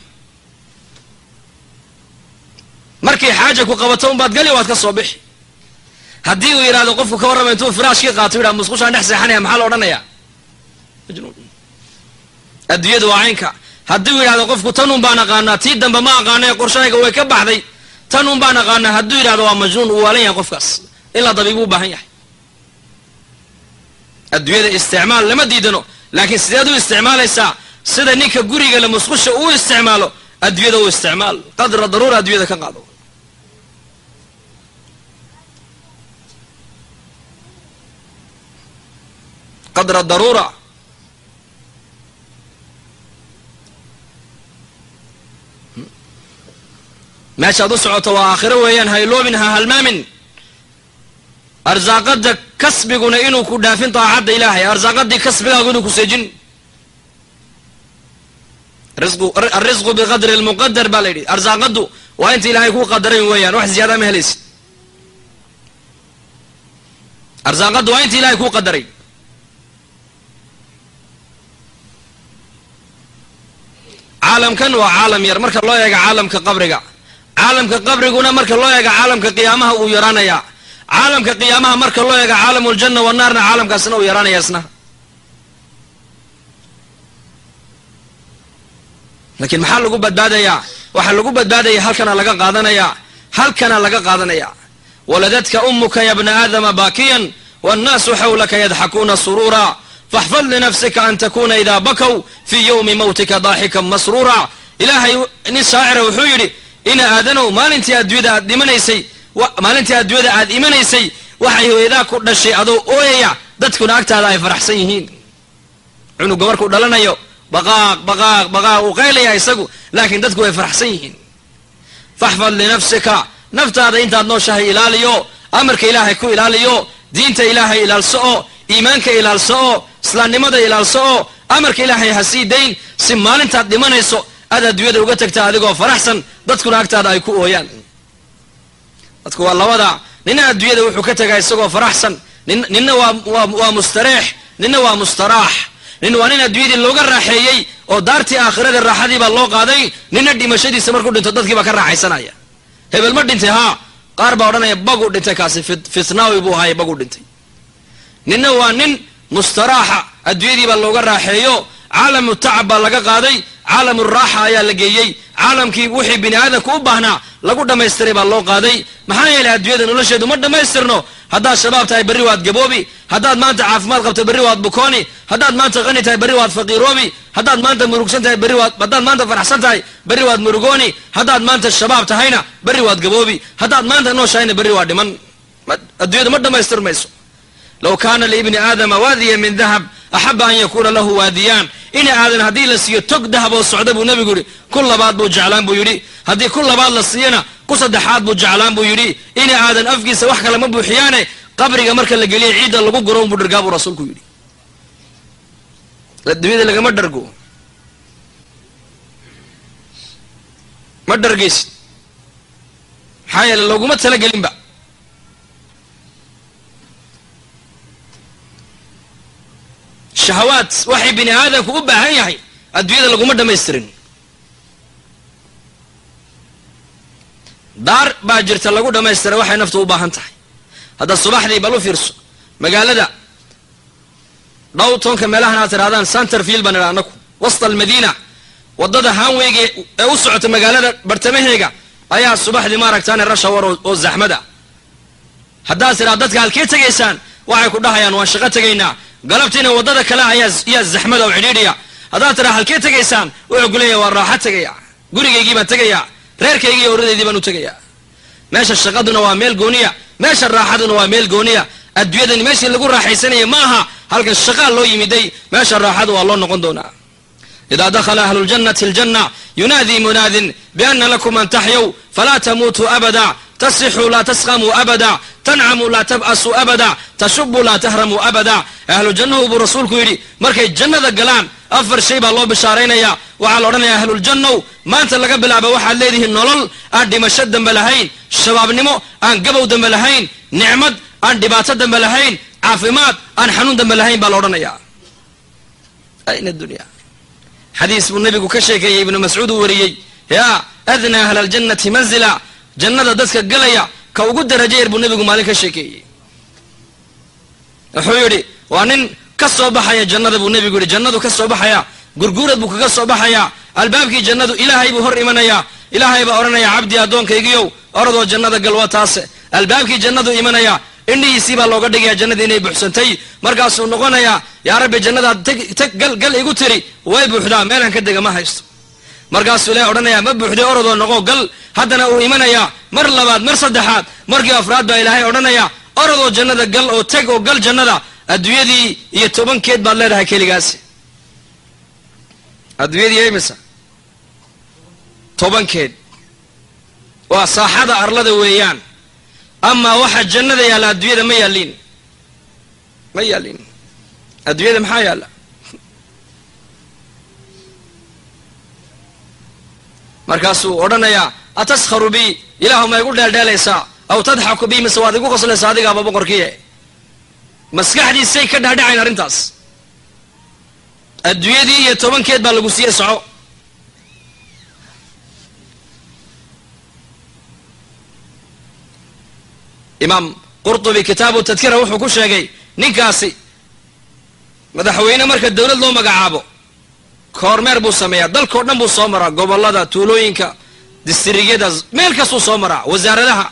Markay xaaja ku qabato unbaad gali waad ka soo bixi. Haddii uu yidhahdo qofku ka warrama intuu firaashkii qaato yidhaha musqushaan dhex seexanaya maxaa la odhanayaa majnuun. Adduunyadu waa caynka. Haddii uu yidhahdo qofku tanun baan aqaanaa tii dambe ma aqaana ee qorshahayga way ka baxday tanun baan aqaanaa hadduu yidhahdo waa majnuun uu waalan yahay qofkaas. Ilaa dabiib u baahan yahay. Adduunyada isticmaal lama diidano laakiin sideed u isticmaalaysaa sida ninka guriga le musqusha uu isticmaalo adduunyada u isticmaal. Qadra daruura adduunyada ka qaado. Qadra daruura meeshaad u socoto waa aakhiro weeyaan hayloobin ha halmaamin. Arsaaqada kasbiguna inuu ku dhaafin daacadda ilaahay arsaaqadii kasbigaagu inuu ku seejin. Alrisqu biqadri lmuqadar baa la yidhi. Arsaaqadu waa inta ilaahay kuu qadaray weeyaan wax ziyaada ma helaysid. Arsaaqadu waa inta ilahay kuu qadaray caalamkan waa caalam yar marka loo eega caalamka qabriga caalamka qabriguna marka loo eega caalamka qiyaamaha uu yaraanayaa caalamka qiyaamaha marka loo eega caalamu ljanna wanaarna caalamkaasna uu yaraanaya isna laakiin maxaa lagu badbaadayaa waxaa lagu badbaadaya halkana laga qaadanayaa halkana laga qaadanaya. Waladadka umuka ya bna aadama baakiyan wannaasu xawlaka yadxakuuna suruura. Faxfad linafsika an takuna idaa bakow fii yowmi mawtika daaxikan masruura. Ilaahay nin shaacira wuxuu yidhi ina aadanow maalintii adduunyada aad dhimanaysay maalintii adduunyada aad imanaysay waxay hooyadaa ku dhashay adoo ooyaya dadkuna agtaada ay faraxsan yihiin. Cunuga markuu dhalanayo baqaaq baqaaq baqaaq uu qaylaya isagu laakiin dadku way faraxsan yihiin. Faxfad linafsika naftaada intaad nooshahay ilaaliyo amarka ilaahay ku ilaaliyo diinta ilaahay ilaalso oo iimaanka ilaalso oo islaamnimada ilaalso oo amarka ilaahay ha sii dayn si maalintaad dhimanayso aad adduunyada uga tagta adigoo faraxsan dadkuna agtaada ay ku ooyaan. Dadku waa labada nina adduunyada wuxuu ka tagaa isagoo faraxsan ninna waa mustareex ninna waa mustaraax. Nin waa nin adduunyadii looga raaxeeyey oo daartii aakhirada raaxadii baa loo qaaday nina dhimashadiisa markuu dhinto dadkii baa ka raaxaysanaya. Hebel ma dhintay haa qaar baa odhanaya bagu dhintay kaasi fitnaawi buu ahaay bagu dhintay. Ninna waa nin mustaraaxa adduunyadii baa looga raaxeeyo caalamu tacab baa laga qaaday caalamu raaxa ayaa la geeyey. Caalamkii wixii bini aadamku u baahnaa lagu dhammaystiray baa loo qaaday. Maxaa yeelay adduunyada nolosheedu ma dhammaystirno. Haddaad shabaab tahay berri waad gaboobi. Haddaad maanta caafimaad qabto berri waad bukooni. Haddaad maanta qani tahay berri waad faqiiroobi. Haddaad maanta murugsan tahay berri waad haddaad maanta faraxsan tahay berri waad murugooni. Haddaad maanta shabaab tahayna berri waad gaboobi. Haddaad maanta nooshahayna berri waa dhiman. Adduunyadu ma dhammaystirmayso low kaana liibni aadama waadiya min dahab axaba an yakuuna lahu waadiyaan ina aadan haddii la siiyo tog dahab oo socda buu nebigu yidhi ku labaad buu jeclaan buu yidhi haddii ku labaad la siiyana ku saddexaad buu jeclaan buu yidhi ina aadan afkiisa wax kale ma buuxiyaane qabriga marka la geliya ciidda lagu guro unbuu dhargaa buu rasuulku yidhi adduunyada lagama dhargo ma dhargaysid maxaa yeele looguma talagelinba shahawaad waxay bini aadamku u baahan yahay adduunyada laguma dhammaystirin. Daar baa jirta lagu dhammaystiray waxay naftu u baahan tahay. Hadda subaxdii bal u fiirso magaalada dhowtonka meelahan aad tidhahdaan centerfield baan idha anaku wasta almadiina waddada hanweyga ee u socota magaalada bartamaheega ayaa subaxdii maaragtaane rashawar oo zaxmada haddaad tidhahda dadka halkee tegaysaan waxay ku dhahayaan waan shaqo tegaynaa. Galabtiina waddada kale ayaa zaxmada oo cidhiidhiya. Haddaad tidhaa halkee tegaysaan wuxuu ku leeyahy waa raaxo tegaya gurigaygii baan tegayaa. Reerkaygii iyo oradeydii baan u tegayaa. Meesha shaqaduna waa meel gooniya. Meesha raaxaduna waa meel gooniya. Adduunyadani meeshii lagu raaxaysanayay ma aha halkan shaqaa loo yimiday meesha raaxada waa loo noqon doonaa. Idaa dakhala ahlu ljannati aljanna yunaadii munaadin biana lakum an taxyaw falaa tamuutuu abada tasixuu laa tasqamuu abada tancamuu laa tab'asuu abada tashubuu laa tahramuu abada ahlu jannahu buu rasuulku yidhi markay jannada galaan afar shay baa loo bishaaraynaya waxaa la odhanaya ahluljannow maanta laga bilaaba waxaad leedihiin nolol aan dhimasho dambe lahayn shabaabnimo aan gabow dambe lahayn nicmad aan dhibaato dambe lahayn caafimaad aan xanuun dambe lahayn baa la odhanaya ayna dunya xadiis buu nebigu ka sheekeeyey ibnu mascuud uu wariyey yaa adnaa ahla aljannati manzila jannada dadka galaya ka ugu darajo yar buu nebigu maalin ka sheekeeyey. Wuxuu yidhi waa nin ka soo baxaya jannada buu nebigu yidhi. Jannadu ka soo baxaya gurguurad buu kaga soo baxaya. Albaabkii jannadu ilaahay buu hor imanaya. Ilaahay baa odhanaya cabdi addoonkaygiyow oradoo jannada gal waa taase albaabkii jannadu imanaya indhihiisii baa looga dhigaya jannadii inay buuxsantay. Markaasuu noqonayaa yaa rabbi jannadaad gal igu tiri way buuxdaa meelaan ka dega ma haysto markaasuu ilahay odhanaya ma buuxday orodoo noqo gal haddana uu imanayaa mar labaad mar saddexaad markii afraad baa ilaahay odhanaya orodoo jannada gal oo teg oo gal jannada adduunyadii iyo tobankeed baad leedahay keligaasi. Adduunyadii imisa tobankeed. Waa saaxada arlada weeyaan. Amaa waxa jannada yaalla adduunyada ma yaaliin ma yaaliin adduunyada maxaa yaalla markaasuu odhanayaa ataskharu bi ilaahu ma igu dheeldheelaysaa aw tadxaku bi mise waad igu qoslaysaa adigaaba boqorkiie maskaxdiisay ka dhaadhacayn arrintaas. Adduunyadii iyo tobankeed baa lagu siiye soco. Imaam qurtubi kitaabu tadkira wuxuu ku sheegay ninkaasi madaxweyne marka dowlad loo magacaabo koormeer buu sameeyaa dalkao dhan buu soo maraa gobollada tuulooyinka distrigyada meel kastuu soo maraa wasaaradaha.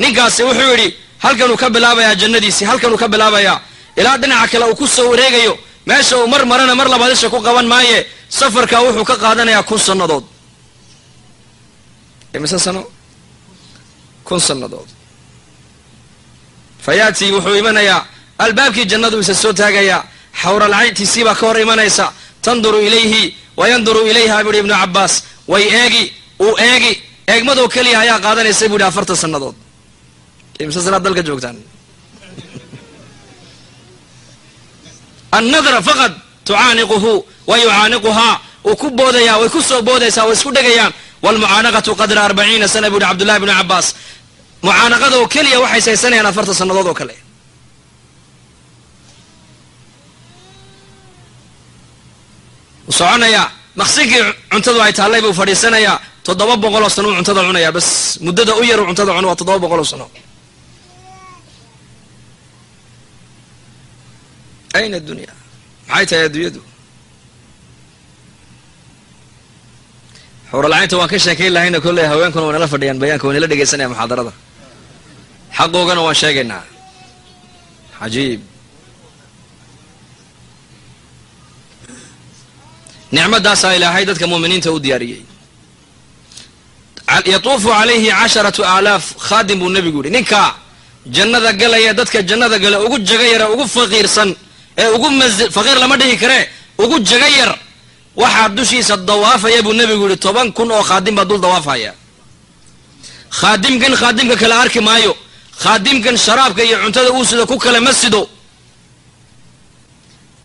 Ninkaasi wuxuu yidhi halkanuu ka bilaabayaa jannadiisii halkanuu ka bilaabayaa ilaa dhinaca kale uu ku soo wareegayo meesha uu mar marana mar labaad isha ku qaban maaye safarkaa wuxuu ka qaadanayaa kun sannadood. Imise sano? Kun sannadood. Fa yaatii wuxuu imanayaa albaabkii jannadu isa soo taagayaa xawralcayntiisii baa ka hor imanaysa tanduru ilayhi wa yanduru ilayha buuhi ibnu cabbaas way eegi uu eegi eegmadoo keliya ayaa qaadanaysa buu hi afartan sannadood imse sanaad dalka joogtaan annadra faqad tucaaniquhu wa yucaaniquhaa uu ku boodayaa way ku soo boodaysaa way isku dhegayaan waalmucaanaqatu qadra arbaciina sana buu hi cabdullahi bnu cabbaas mucaanaqada oo keliya waxay saysanayaan afartan sannadood oo kale soconayaa maqsinkii cuntadu ay taallay buu fadhiisanayaa toddoba boqoloo sano uu cuntada cunayaa bas muddada u yar cuntada cuno waa toddoba boqoloo sano. Ayna dunya? Maxay tahay adduunyadu? Xuralcaynta waan ka sheekayn lahayna kolley haweenkuna way nala fadhiyaan bayaanka way nala dhegaysanayaan muxaadarada. Xaqoogana waan sheegaynaa. Cajiib nicmadaasaa ilaahay dadka muuminiinta u diyaariyey. Yatuufu calayhi casharatu aalaaf khaadim buu nebigu yihi ninka jannada galaya dadka jannada gale ugu jaga yara ugu faqiirsan ee ugu faqiir lama dhihi karee ugu jaga yar waxaa dushiisa dawaafaya buu nebigu yihi toban kun oo khaadim baa dul dawaafaya. Khaadimkan khaadimka kale arki maayo khaadimkan sharaabka iyo cuntada uu sido ku kale ma sido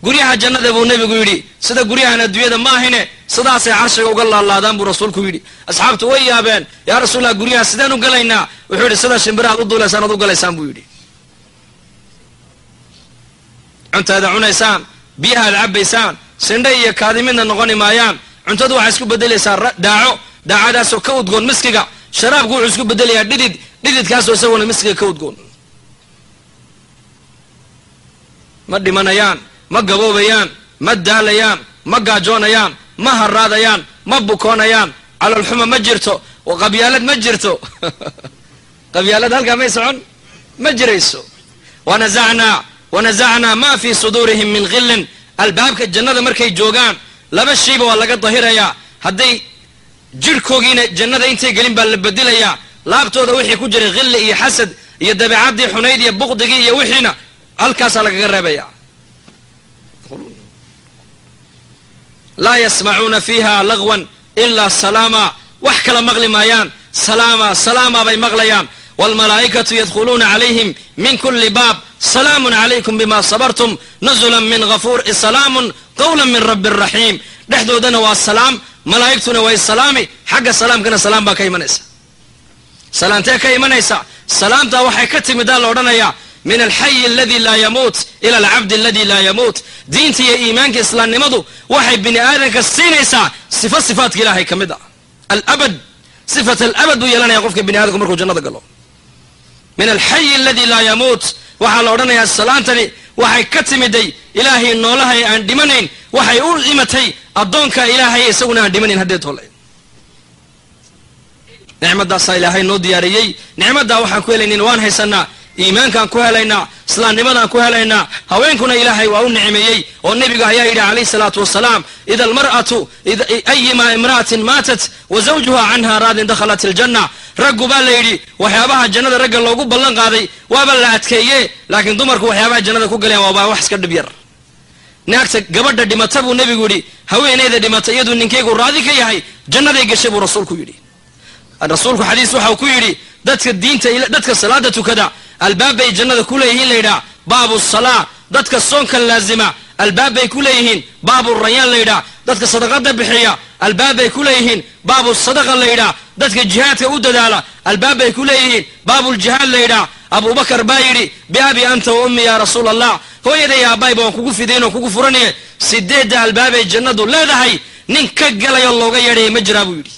guryaha jannada buu nebigu yidhi sida guryahan adduunyada ma ahine sidaasay carshiga uga laalaadaan buu rasuulku yidhi. Asxaabtu way yaabeen yaa rasuulallah guryaha sideen u galaynaa? Wuxuu yidhi sida shimbiraad u duulaysaan ad u galaysaan buu yidhi. Cuntaada cunaysaan biyahaad cabbaysaan sindhe iyo kaadimidna noqoni maayaan cuntadu waxay isku bedelaysaa daaco daacadaasoo ka udgoon miskiga sharaabku wuxuu isku bedelayaa dhidid dhididkaasoo isaguna miskiga ka udgoon. Ma dhimanayaan ma gaboobayaan ma daalayaan ma gaajoonayaan ma haraadayaan ma bukoonayaan. Calolxuma ma jirto qabyaalad ma jirto. Qabyaalad halkaa may socon? Ma jirayso. Wanazacnaa wanazacnaa ma fii suduurihim min khillin albaabka jannada markay joogaan laba shayba waa laga dahirayaa. Hadday jirhkoogiina jannada intay gelin baa la bedelayaa. Laabtooda wixii ku jiray khilli iyo xasad iyo dabeecaddii xunayd iyo buqdigii iyo wixiina halkaasaa lagaga reebaya laa yasmacuuna fiiha lagwan ilaa salaama. Wax kala maqli maayaan. Salaama salaama bay maqlayaan. Waalmalaa'ikatu yadkhuluuna calayhim min kuli baab. Salaamun calaykum bima sabartum. Nazulan min hafuur salaamun qawla min rabbi raxiim. Dhexdoodana waa salaam malaa'igtuna way salaami. Xagga salaamkana salaam baa ka imanaysa. Salaamtee ka imanaysa. Salaamtaa waxay ka timidaa la odhanayaa min alxayi aladi laa yamuut ila alcabdi aladi laa yamuut diinta iyo iimaanka islaamnimadu waxay bini aadanka siinaysaa sifa sifaadka ilaahay ka mid ah. Alabad sifat alabad buu yeelanaya qofka bini aadamku markuu jannada galo. Min alxayi aladi laa yamuut waxaa la odhanayaa salaantani waxay ka timiday ilaahay noolahay aan dhimanayn waxay u imatay addoonka ilaahay isaguna aan dhimanayn haddeed hole nicmadaasaa ilaahay noo diyaariyey. Nicmaddaa waxaan ku helaynin waan haysanaa iimaankaan ku helaynaa islaamnimadaan ku helaynaa haweenkuna ilaahay waa u nicmeeyey oo nebiga ayaa yidhi calayhi salaatu wasalaam ida almar'atu ayima imra'atin maatat wa zawjuha canha raadin dakhalat iljanna raggu baa la yidhi waxyaabaha jannada ragga loogu ballan qaaday waaba la adkeeye laakiin dumarku waxyaabaha jannada ku galeen waaba wax iska dhib yar. Naagta gabadha dhimata buu nebigu yidhi haweeneyda dhimata iyaduu ninkaygu raadi ka yahay jannaday gashay buu rasuulku yidhi. Rasuulku xadiis waxau ku yidhi dadka diinta dadka salaada tukada albaabbay jannada ku leeyihiin layidhaah baabu salaa dadka soonkan laazima albaabbay ku leeyihiin. Baabu rayaan layidhaah dadka sadaqada bixiya albaabbay ku leeyihiin. Baabu sadaqa layidhaah dadka jihaadka u dadaala albaabbay ku leeyihiin. Baabuljihaad layidhaah abubakar baa yidhi biabi anta wa ummi yaa rasuul allah hooyaday aabbayba waan kugu fidayn oo kugu furanaye sideedda albaabay jannadu leedahay nin ka galayoo looga yeedhaya ma jiraa buu yidhi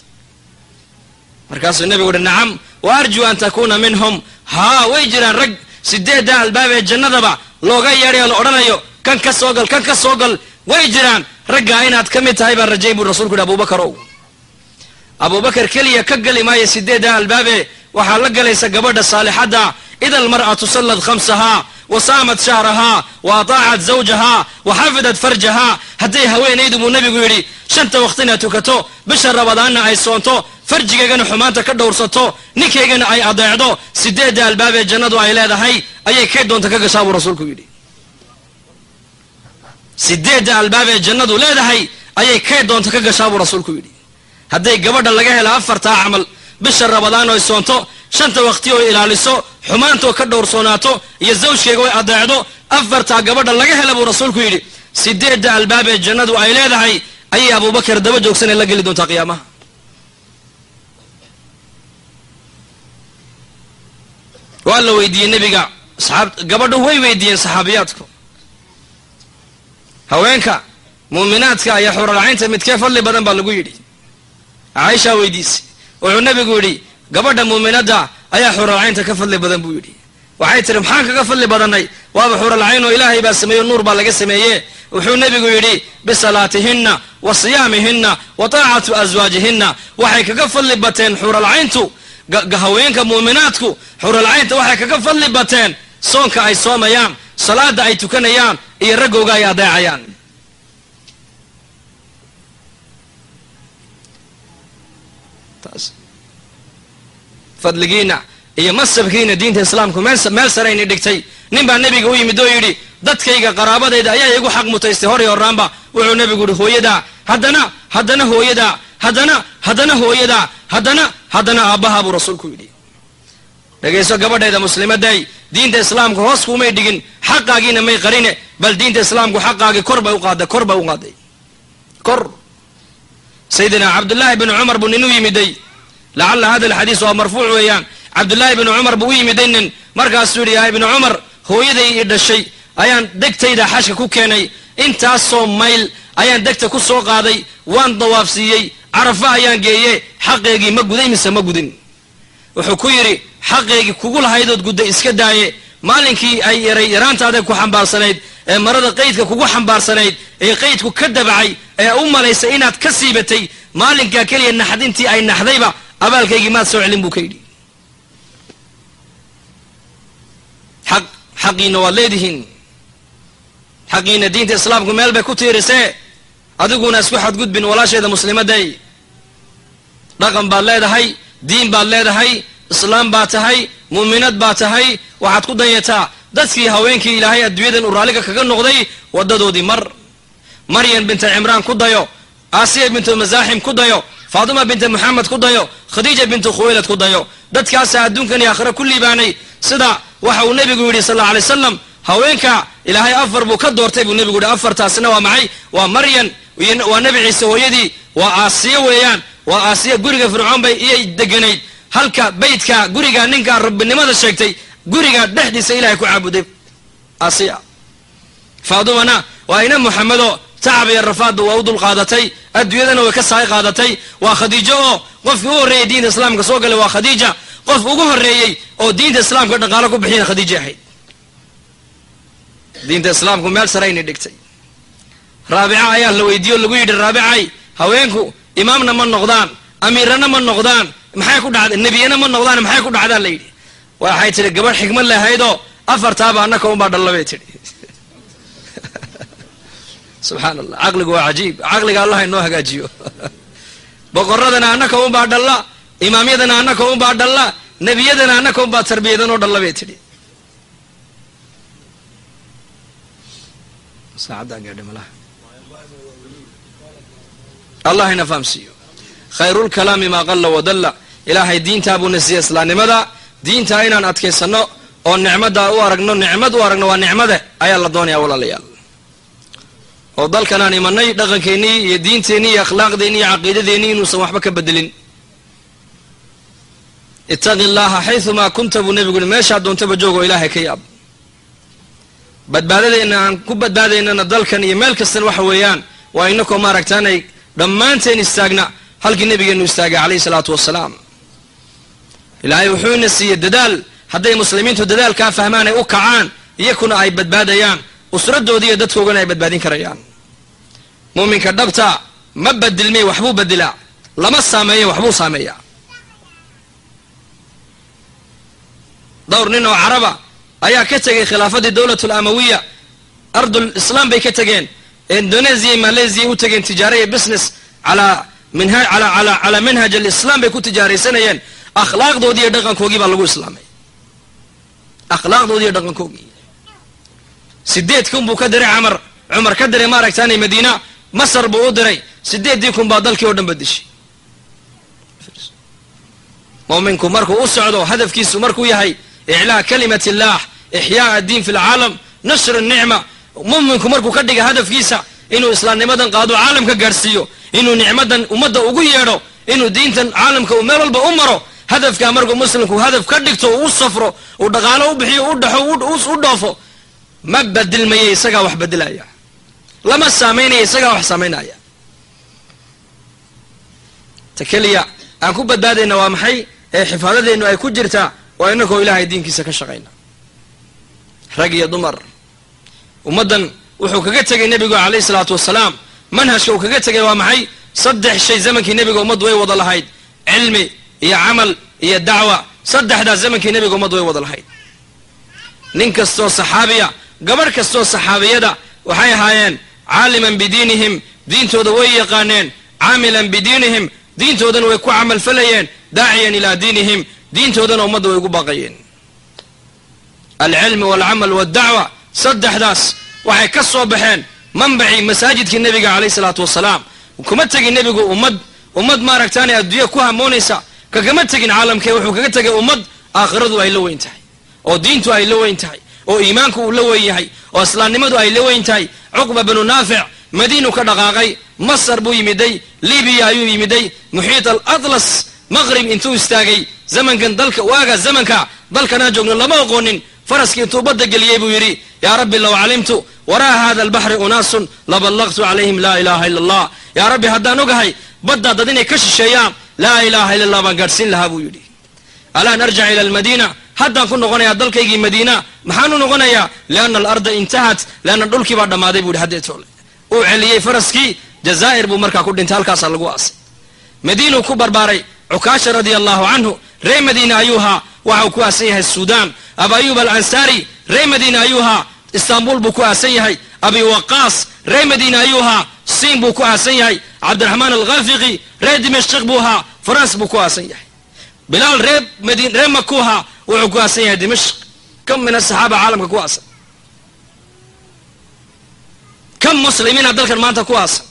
markaasuu nebigu uhi nacam wa arjuu an takuuna minhum. Haa way jiraan rag sideedda albaab ee jannadaba looga yeedhayo la odhanayo kan ka soo gal kan ka soo gal. Way jiraan raggaa inaad ka mid tahay baan rajay buu rasulku yidhi abubakar ow. Abubakar keliya ka geli maayo sideedda albaabe waxaa la galaysa gabadha saalixadda ida almar'atu sallad khamsahaa wa saamat shahrahaa wa ataacat zawjahaa wa xafidat farjahaa hadday haweenaydu buu nebigu yidhi shanta waqtina tukato bisha rabadaanna ay soonto farjigaygana xumaanta ka dhowrsato ninkaygana ay adeecdo sideedda albaabee jannadu ay leedahay ayay kay doonta ka gashaa buu rasuulku yidhi sideedda albaabee jannadu leedahay ayay kay doonta ka gashaa buu rasuulku yidhi hadday gabadha laga hela afartaa camal bisha rabadaan oy soonto shanta waqti oo ilaaliso xumaantoo ka dhowrsoonaato iyo zawjkeega oy adeecdo afartaa gabadha laga hela buu rasuulku yidhi. Sideedda albaabee jannadu ay leedahay ayay abubakar daba joogsanee la geli doontaa qiyaamaha. Waa la weydiiyey nebiga gabadhu way weydiiyeen saxaabiyaadku. Haweenka muuminaadka iyo xuralcaynta midkee fadli badan baa lagu yidhi. Caaishaa weydiisay. Wuxuu nebigu yidhi gabadha muuminadda ayaa xuralcaynta ka fadli badan buu yidhi. Waxay tihi maxaan kaga fadli badannay waaba xuralcayn oo ilaahay baa sameeyo nuur baa laga sameeye wuxuu nebigu yidhi bisalaatihinna wa siyaamihinna wa taacatu aswaajihinna waxay kaga fadli bateen xuralcayntu haweenka muuminaadku xuralcaynta waxay kaga fadli bateen soonka ay soomayaan salaada ay tukanayaan iyo raggooga ay adeecayaan fadligiina iyo masabkiina diinta islaamku meel sarayni dhigtay. Nin baa nebiga u yimid oo yidhi dadkayga qaraabadayda ayaa igu xaq mutaystay hor iyo horaanba wuxuu nebigu yihi hooyadaa haddana haddana hooyadaa haddana haddana hooyadaa haddana haddana aabbaha buu rasuulku yidhi. Dhegayso gabadhayda muslimaday diinta islaamku hoos kumay dhigin xaqaagiina may qarine bal diinta islaamku xaqaagii kor bay uqaaday kor bay u qaaday. Kor. Sayidina cabdullaahi bnu cumar buu nin u yimiday lacalla hada alxadiis waa marfuuc weeyaan cabdullaahi bnu cumar buu u yimiday nin markaasuu yidhi yaa ibnu cumar hooyaday ii dhashay ayaan degtayda xashka ku keenay intaasoo mayl ayaan degta ku soo qaaday waan dawaafsiiyey carafa ayaan geeye xaqeygii ma guday mise ma gudin wuxuu ku yidhi xaqeygii kugu lahaydood gudda iska daaye maalinkii ay yaray yaraantaada ku xambaarsanayd ee marada qaydka kugu xambaarsanayd ee qaydku ka dabacay ee u malaysay inaad ka siibatay maalinkaa keliya naxdintii ay naxdayba abaalkaygii maad soo celin buu ka yidhi. Xaq xaqiina waad leedihiin. Xaqiina diinta islaamku meel bay ku tiirisee adiguna isku xadgudbin walaasheeda muslimaday. Dhaqan baad leedahay diin baad leedahay islaam baad tahay muuminad baa tahay waxaad ku danyataa dadkii haweenkii ilaahay adduunyadan uu raalliga kaga noqday waddadoodii mar. Maryam binta cimraan ku dayo aasiya bintu masaaxim ku dayo faatima binta moxamed ku dayo khadiija bintu khuwaylad ku dayo. Dadkaasa adduunkan iyo aakhira ku liibaanay. Sida waxa uu nebigu yidhi sal alla alay slam haweenka ilaahay afar buu ka doortay buu nebigu yidhi. Afartaasna waa maxay? Waa maryan waa nebi ciise hooyadii waa aasiya weeyaan waa aasiya guriga fircoon bay iyay deganayd. Halka beytka guriga ninkaa rabbinimada sheegtay guriga dhexdiisa ilahay ku caabuday aasiya. Faadumana waa ina moxamedo tacab iyo rafaadba waa u dul qaadatay adduunyadana way ka saay qaadatay. Waa khadiijo oo qofkii u horreeyey diinta islaamka soo galay waa khadiija. Qof ugu horreeyey oo diinta islaamka dhaqaalo ku bixiyana khadiija ahayd diinta islaamku meel sarayna dhigtay. Raabica ayaa la weydiiye o lagu yidhi raabicay haweenku imaamna ma noqdaan amiirana ma noqdaan maxay ku dhacda nebiyana ma noqdaan maxay ku dhacdaan la yidhi. Waxay tidhi gabadh xikmad lahaydoo afartaaba annaka unbaa dhalla bay tidhi subxaan allah caqligu waa cajiib. Caqliga allah inoo hagaajiyo. Boqoradana annaka unbaa dhalla imaamyadana annaka unbaa dhalla nebiyadana annaka unbaa tarbiyadanoo dhalla bay tidhi. Allah ina fahamsiiyo. Khayrulkalaami maa qalla wadalla ilaahay diintaa buuna siiya islaamnimada. Diintaa inaan adkaysano oo nicmadda u aragno nicmad u aragno waa nicmade ayaa la doonaya walaalayaal oo dalkanaan imanay dhaqankeennii iyo diinteennii iyo akhlaaqdeennii iyo caqiidadeennii inuusan waxba ka bedelin. Ittaqi llaha xayumaa kunta buu nebigu yihi meeshaa doontaba joogo ilaahay ka yaab badbaadadeenna aan ku badbaadaynana dalkan iyo meel kastan waxa weeyaan waa inakoo maaragtaanay dhammaanteen istaagna halkii nebigeenu istaagay calayhi salaatu wasalaam ilaahay wuxuu ina siiyey dadaal hadday muslimiintu dadaalkaa fahmaan ay u kacaan iyakuna ay badbaadayaan usradooda iyo dadkoogana ay badbaadin karayaan. Muuminka dhabta ma badilmay waxbuu badilaa lama saameeyo waxbuu saameeyaa. Dhowr nin oo caraba ayaa ka tegay khilaafadii dowlat alamawiya ardul islaam bay ka tegeen. Indonesia malaysia u tegeen tijaaraya business calaa calaa manhaj alislam bay ku tijaaraysanayeen akhlaaqdoodii iyo dhaqankoogii baa lagu islaamay. Akhlaaqdoodii iyo dhaqankoogii sideed kun buu ka diray camar cumar ka diray maaragtaanay madiina masar buu u diray sideeddii kun baa dalkii oo dhan ba dishay muuminku markuu u socdo hadafkiisu markuu yahay iclaa kalimat illah ixyaa addiin fi lcaalam nashru nicma muminku markuu ka dhiga hadafkiisa inuu islaamnimadan qaado caalamka gaadhsiiyo inuu nicmadan ummadda ugu yeedho inuu diintan caalamka uu meel walba u maro hadafkaa markuu muslimku hadaf ka dhigto uu u safro uu dhaqaalo u bixiyo u dhaxo u dhoofo ma badilmaya isagaa wax badilaya lama saamaynaya isagaa wax saamaynaya. Ta keliya aan ku badbaadayna waa maxay? Ee xifaadadeennu ay ku jirtaa waa inakoo ilaahay diinkiisa ka shaqayna. Rag iyo dumar. Ummaddan wuxuu kaga tegay nebigu calayhi salaatu wasalaam. Manhajka uu kaga tegay waa maxay? Saddex shay zamankii nebiga ummaddu way wada lahayd. Cilmi iyo camal iyo dacwa. Saddexdaas zamankii nebiga ummaddu way wada lahayd. Nin kastoo saxaabiya gabadh kastoo saxaabiyada waxay ahaayeen caaliman bidiinihim diintooda way yaqaaneen caamilan bidiinihim diintoodana way ku camalfalayeen daaciyan ilaa diinihim diintoodana ummadda way ugu baaqayeen. Alcilmi walcamal waddacwa saddexdaas waxay ka soo baxeen manbacii masaajidkii nebiga calayhi salaatu wasalaam. Kuma tegin nebigu ummad ummad maaragtaanay adduunya ku hamoonaysa kagama tegin caalamkee wuxuu kaga tegay ummad aakhiradu ay la weyn tahay oo diintu ay la weyn tahay oo iimaanku uu la weyn yahay oo islaamnimadu ay la weyn tahay cuqba banu naafic madiinu ka dhaqaaqay masar buu yimiday libiya ayuu yimiday muxiit al atlas maqrib intuu istaagay zamankan dalka waaga zamanka dalkanaa joogno lama oqoonin faraskii intuu badda geliyey buu yidhi yaa rabbi low calimtu waraa hada albaxri unaasun laballaqtu calayhim laa ilaha ila allah yaa rabbi haddaan ogahay baddaa dad inay ka shisheeyaan laa ilaha illa allah baan gaadhsiin lahaa buu yidhi. Alaan arjac ila almadiina haddaan ku noqonayaa dalkaygii madiina maxaanu noqonayaa lianna alarda intahat leanna dhulkii baa dhammaaday buu yidhi uu celiyey faraskii jazaa'ir buu markaa ku dhintay halkaasaa lagu aasay madiinuu ku barbaaray cukaasha radia allahu canhu ree madiina ayuu haa waxau ku aasan yahay suudaan. Aba ayub alansaari ree ayuu haa istaanbul buu ku aasan yahay. Abi waqaas ree ayuu haa siin buu ku aasan yahay. Cabdiraxmaan alkhafiqi ree dimashq buu haa faranse buu ku aasan yahay. Bilaal ree makuu haa wuxuu ku aasan yahay dimashq kam min asaxaaba caalamka ku aasan. Kam muslimiina dalkan maanta ku aasan.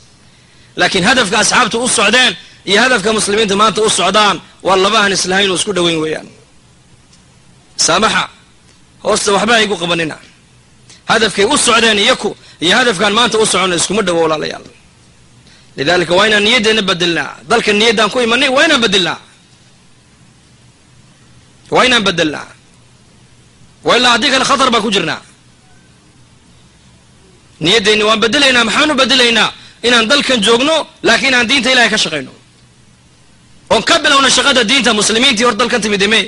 Laakiin hadafka asxaabtu u socdeen iyo hadafka muslimiinta maanta u socdaan waa laba aan islahayn oo isku dhoweyn weeyaan. Saamaxa hoosta waxba haygu qabanina. Hadafkay u socdeen iyaku iyo hadafkaan maanta u socona iskuma dhowo walaalayaal. Lidalika waa inaan niyaddeena bedelnaa dalka niyaddaan ku imanay waa inaan bedelnaa waa inaan bedelnaa waa ilaa haddii kale khatar baan ku jirnaa niyaddeeni waan bedelaynaa maxaanu bedelaynaa inaan dalkan joogno laakiin aan diinta ilahay ka shaqayno oon ka bilowna shaqada diinta muslimiintii hor dalkan timid ime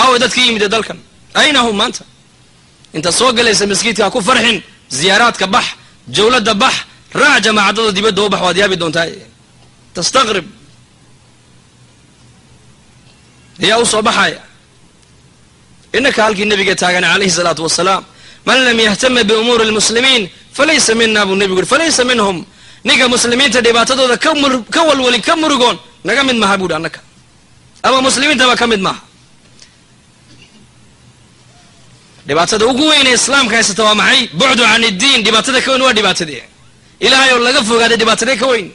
aaway dadkii yimide dalkan ayna hum maanta inta soo galaysa maskiidkaa ku farxin ziyaaraadka bax jawladda bax raac jamaacadada dibadda u bax waad yaabi doontaa tastaqrib ayaa u soo baxaya inaka halkii nabiga taagan calayhi salaatu wasalaam man lam yahtama biumuuri lmuslimiin falaysa mina buu nebigu uri falaysa minhum ninka muslimiinta dhibaatadooda ka walwalin ka murugoon naga mid maha buuhi annaka. Ama muslimiintaba ka mid maaha dhibaatada ugu weyn ee islaamka haysata waa maxay? Bucdu can iddiin dhibaatada ka weyn waa dhibaatadee ilahay oo laga fogaaday dhibaatadee ka weyn.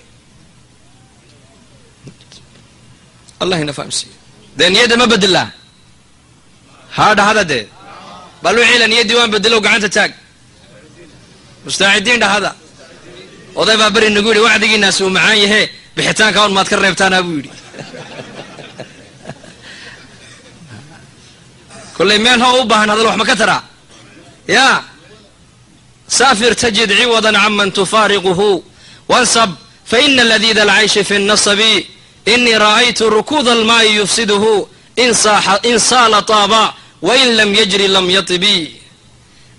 Allah ina fahamsiiyo dee niyadda ma bedelaa haa dhahada dee bal wixiila niyaddii waan bedelow gacanta taag mustaacidiin dhahada oday baa beri nagu yidhi wacdigiinaasi uu macaan yahe bixitaanka on maad ka reebtaanaa buu yidhi kollay meel hoo u baahan hadal wax ka taraa yaa saafir tajid ciwadan caman tufaariquhu wansab faina ladiida alcayshi fi nnasabi inii ra'aytu rukuuda almaa'i yufsiduhu in saala taaba wain lam yajri lam yatibi.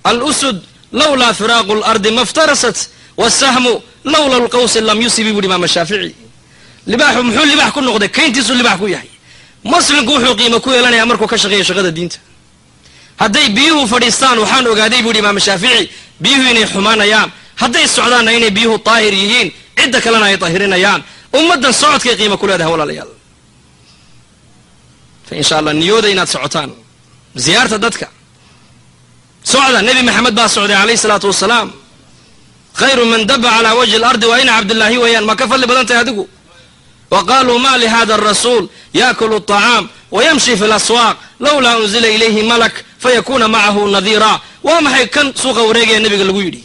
Alusud lawlaa firaaqu lardi maftarasat wasahmu lawla lqawsi lam yusibi buuhi imaam shaafici libaaxu muxuu libax ku noqday? Kayntiisuu libax ku yahay. Muslimku wuxuu qiimo ku yeelanayaa markuu ka shaqeeya shaqada diinta. Hadday biyuhu fadhiistaan waxaan ogaaday buuhi imaam shaafici biyuhu inay xumaanayaan. Hadday socdaanna inay biyuhu daahir yihiin cidda kalena ay daahirinayaan ummaddan socodkay qiimo ku leedahay walaalayaal. Fa insha allah niyooda inaad socotaan. Ziyaarta dadka. Socda nebi maxamed baa socday calayhi salaatu wasalaam. Khayru man daba calaa wajhi alardi waa ina cabdillaahi weeyaan ma ka fadli badan tahay adigu? Wa qaluu ma lihada arasuul yaakulu aطacaam wayamshi fi laswaaq lawlaa unzila ilayhi malak fayakuna macahu nadiira waa maxay kan suuqa wareegaya nebiga lagu yidhi?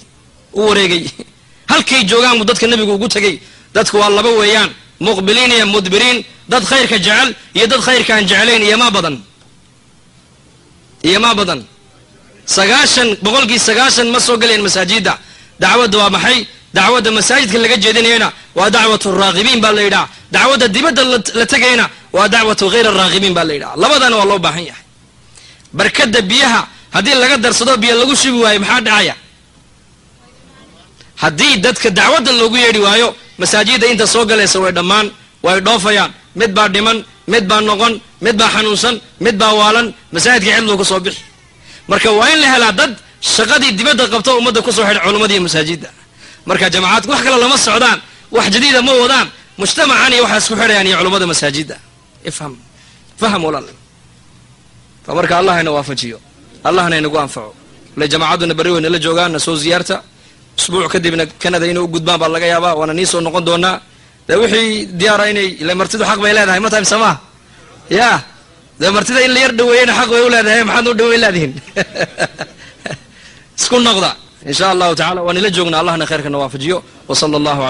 U wareegay. Halkay joogaan buu dadka nebigu ugu tegay dadku waa laba weeyaan muqbiliin iyo mudbiriin. Dad khayrka jecel iyo dad khayrka aan jeclayn iyo maa badan. Iyo maa badan. Sagaashan boqolkii sagaashan ma soo galeen masaajidda. Dacwadda waa maxay? Dacwadda masaajidka laga jeedinayana waa dacwatu raaqibiin baa la yidhaha. Dacwadda dibadda la tegayna waa dacwatu hayr araaqibiin baa la yidhaha. Labadana waa loo baahan yahay. Barkadda biyaha haddii laga darsado biyo lagu shubi waayo maxaa dhacaya haddii dadka dacwadda loogu yeedhi waayo masaajidda inta soo galaysa way dhammaan way dhoofayaan. Mid baa dhiman mid baa noqon mid baa xanuunsan mid baa waalan masaajidka xidluu ka soo bixi. Marka waa in la helaa dad shaqadii dibadda qabto ummadda ku soo xidha culummadiiyo masaajidda marka jamacaadku wax kale lama socdaan wax jadiida ma wadaan mujtamacan iyo waxaa isku xidhayaan iyo culummada masaajidda ifham faham walaal. Marka allah ina waafajiyo allahna inagu anfaco. Le jamacadduna berri way nala joogaan soo ziyaarta usbuuc kadibna kanada inay u gudbaan baa laga yaabaa waana nii soo noqon doonaa. Dee wixii diyaara inay ile martidu xaq bay leedahay ma tahay samaha ya dee martida in la yar dhaweeyena xaq bay u leedahay maxaad u dhaweyn leedihin isku noqda in sha allahu tacala waan ila joognaa allahna khayrkana waafajiyo wa sala allahu ala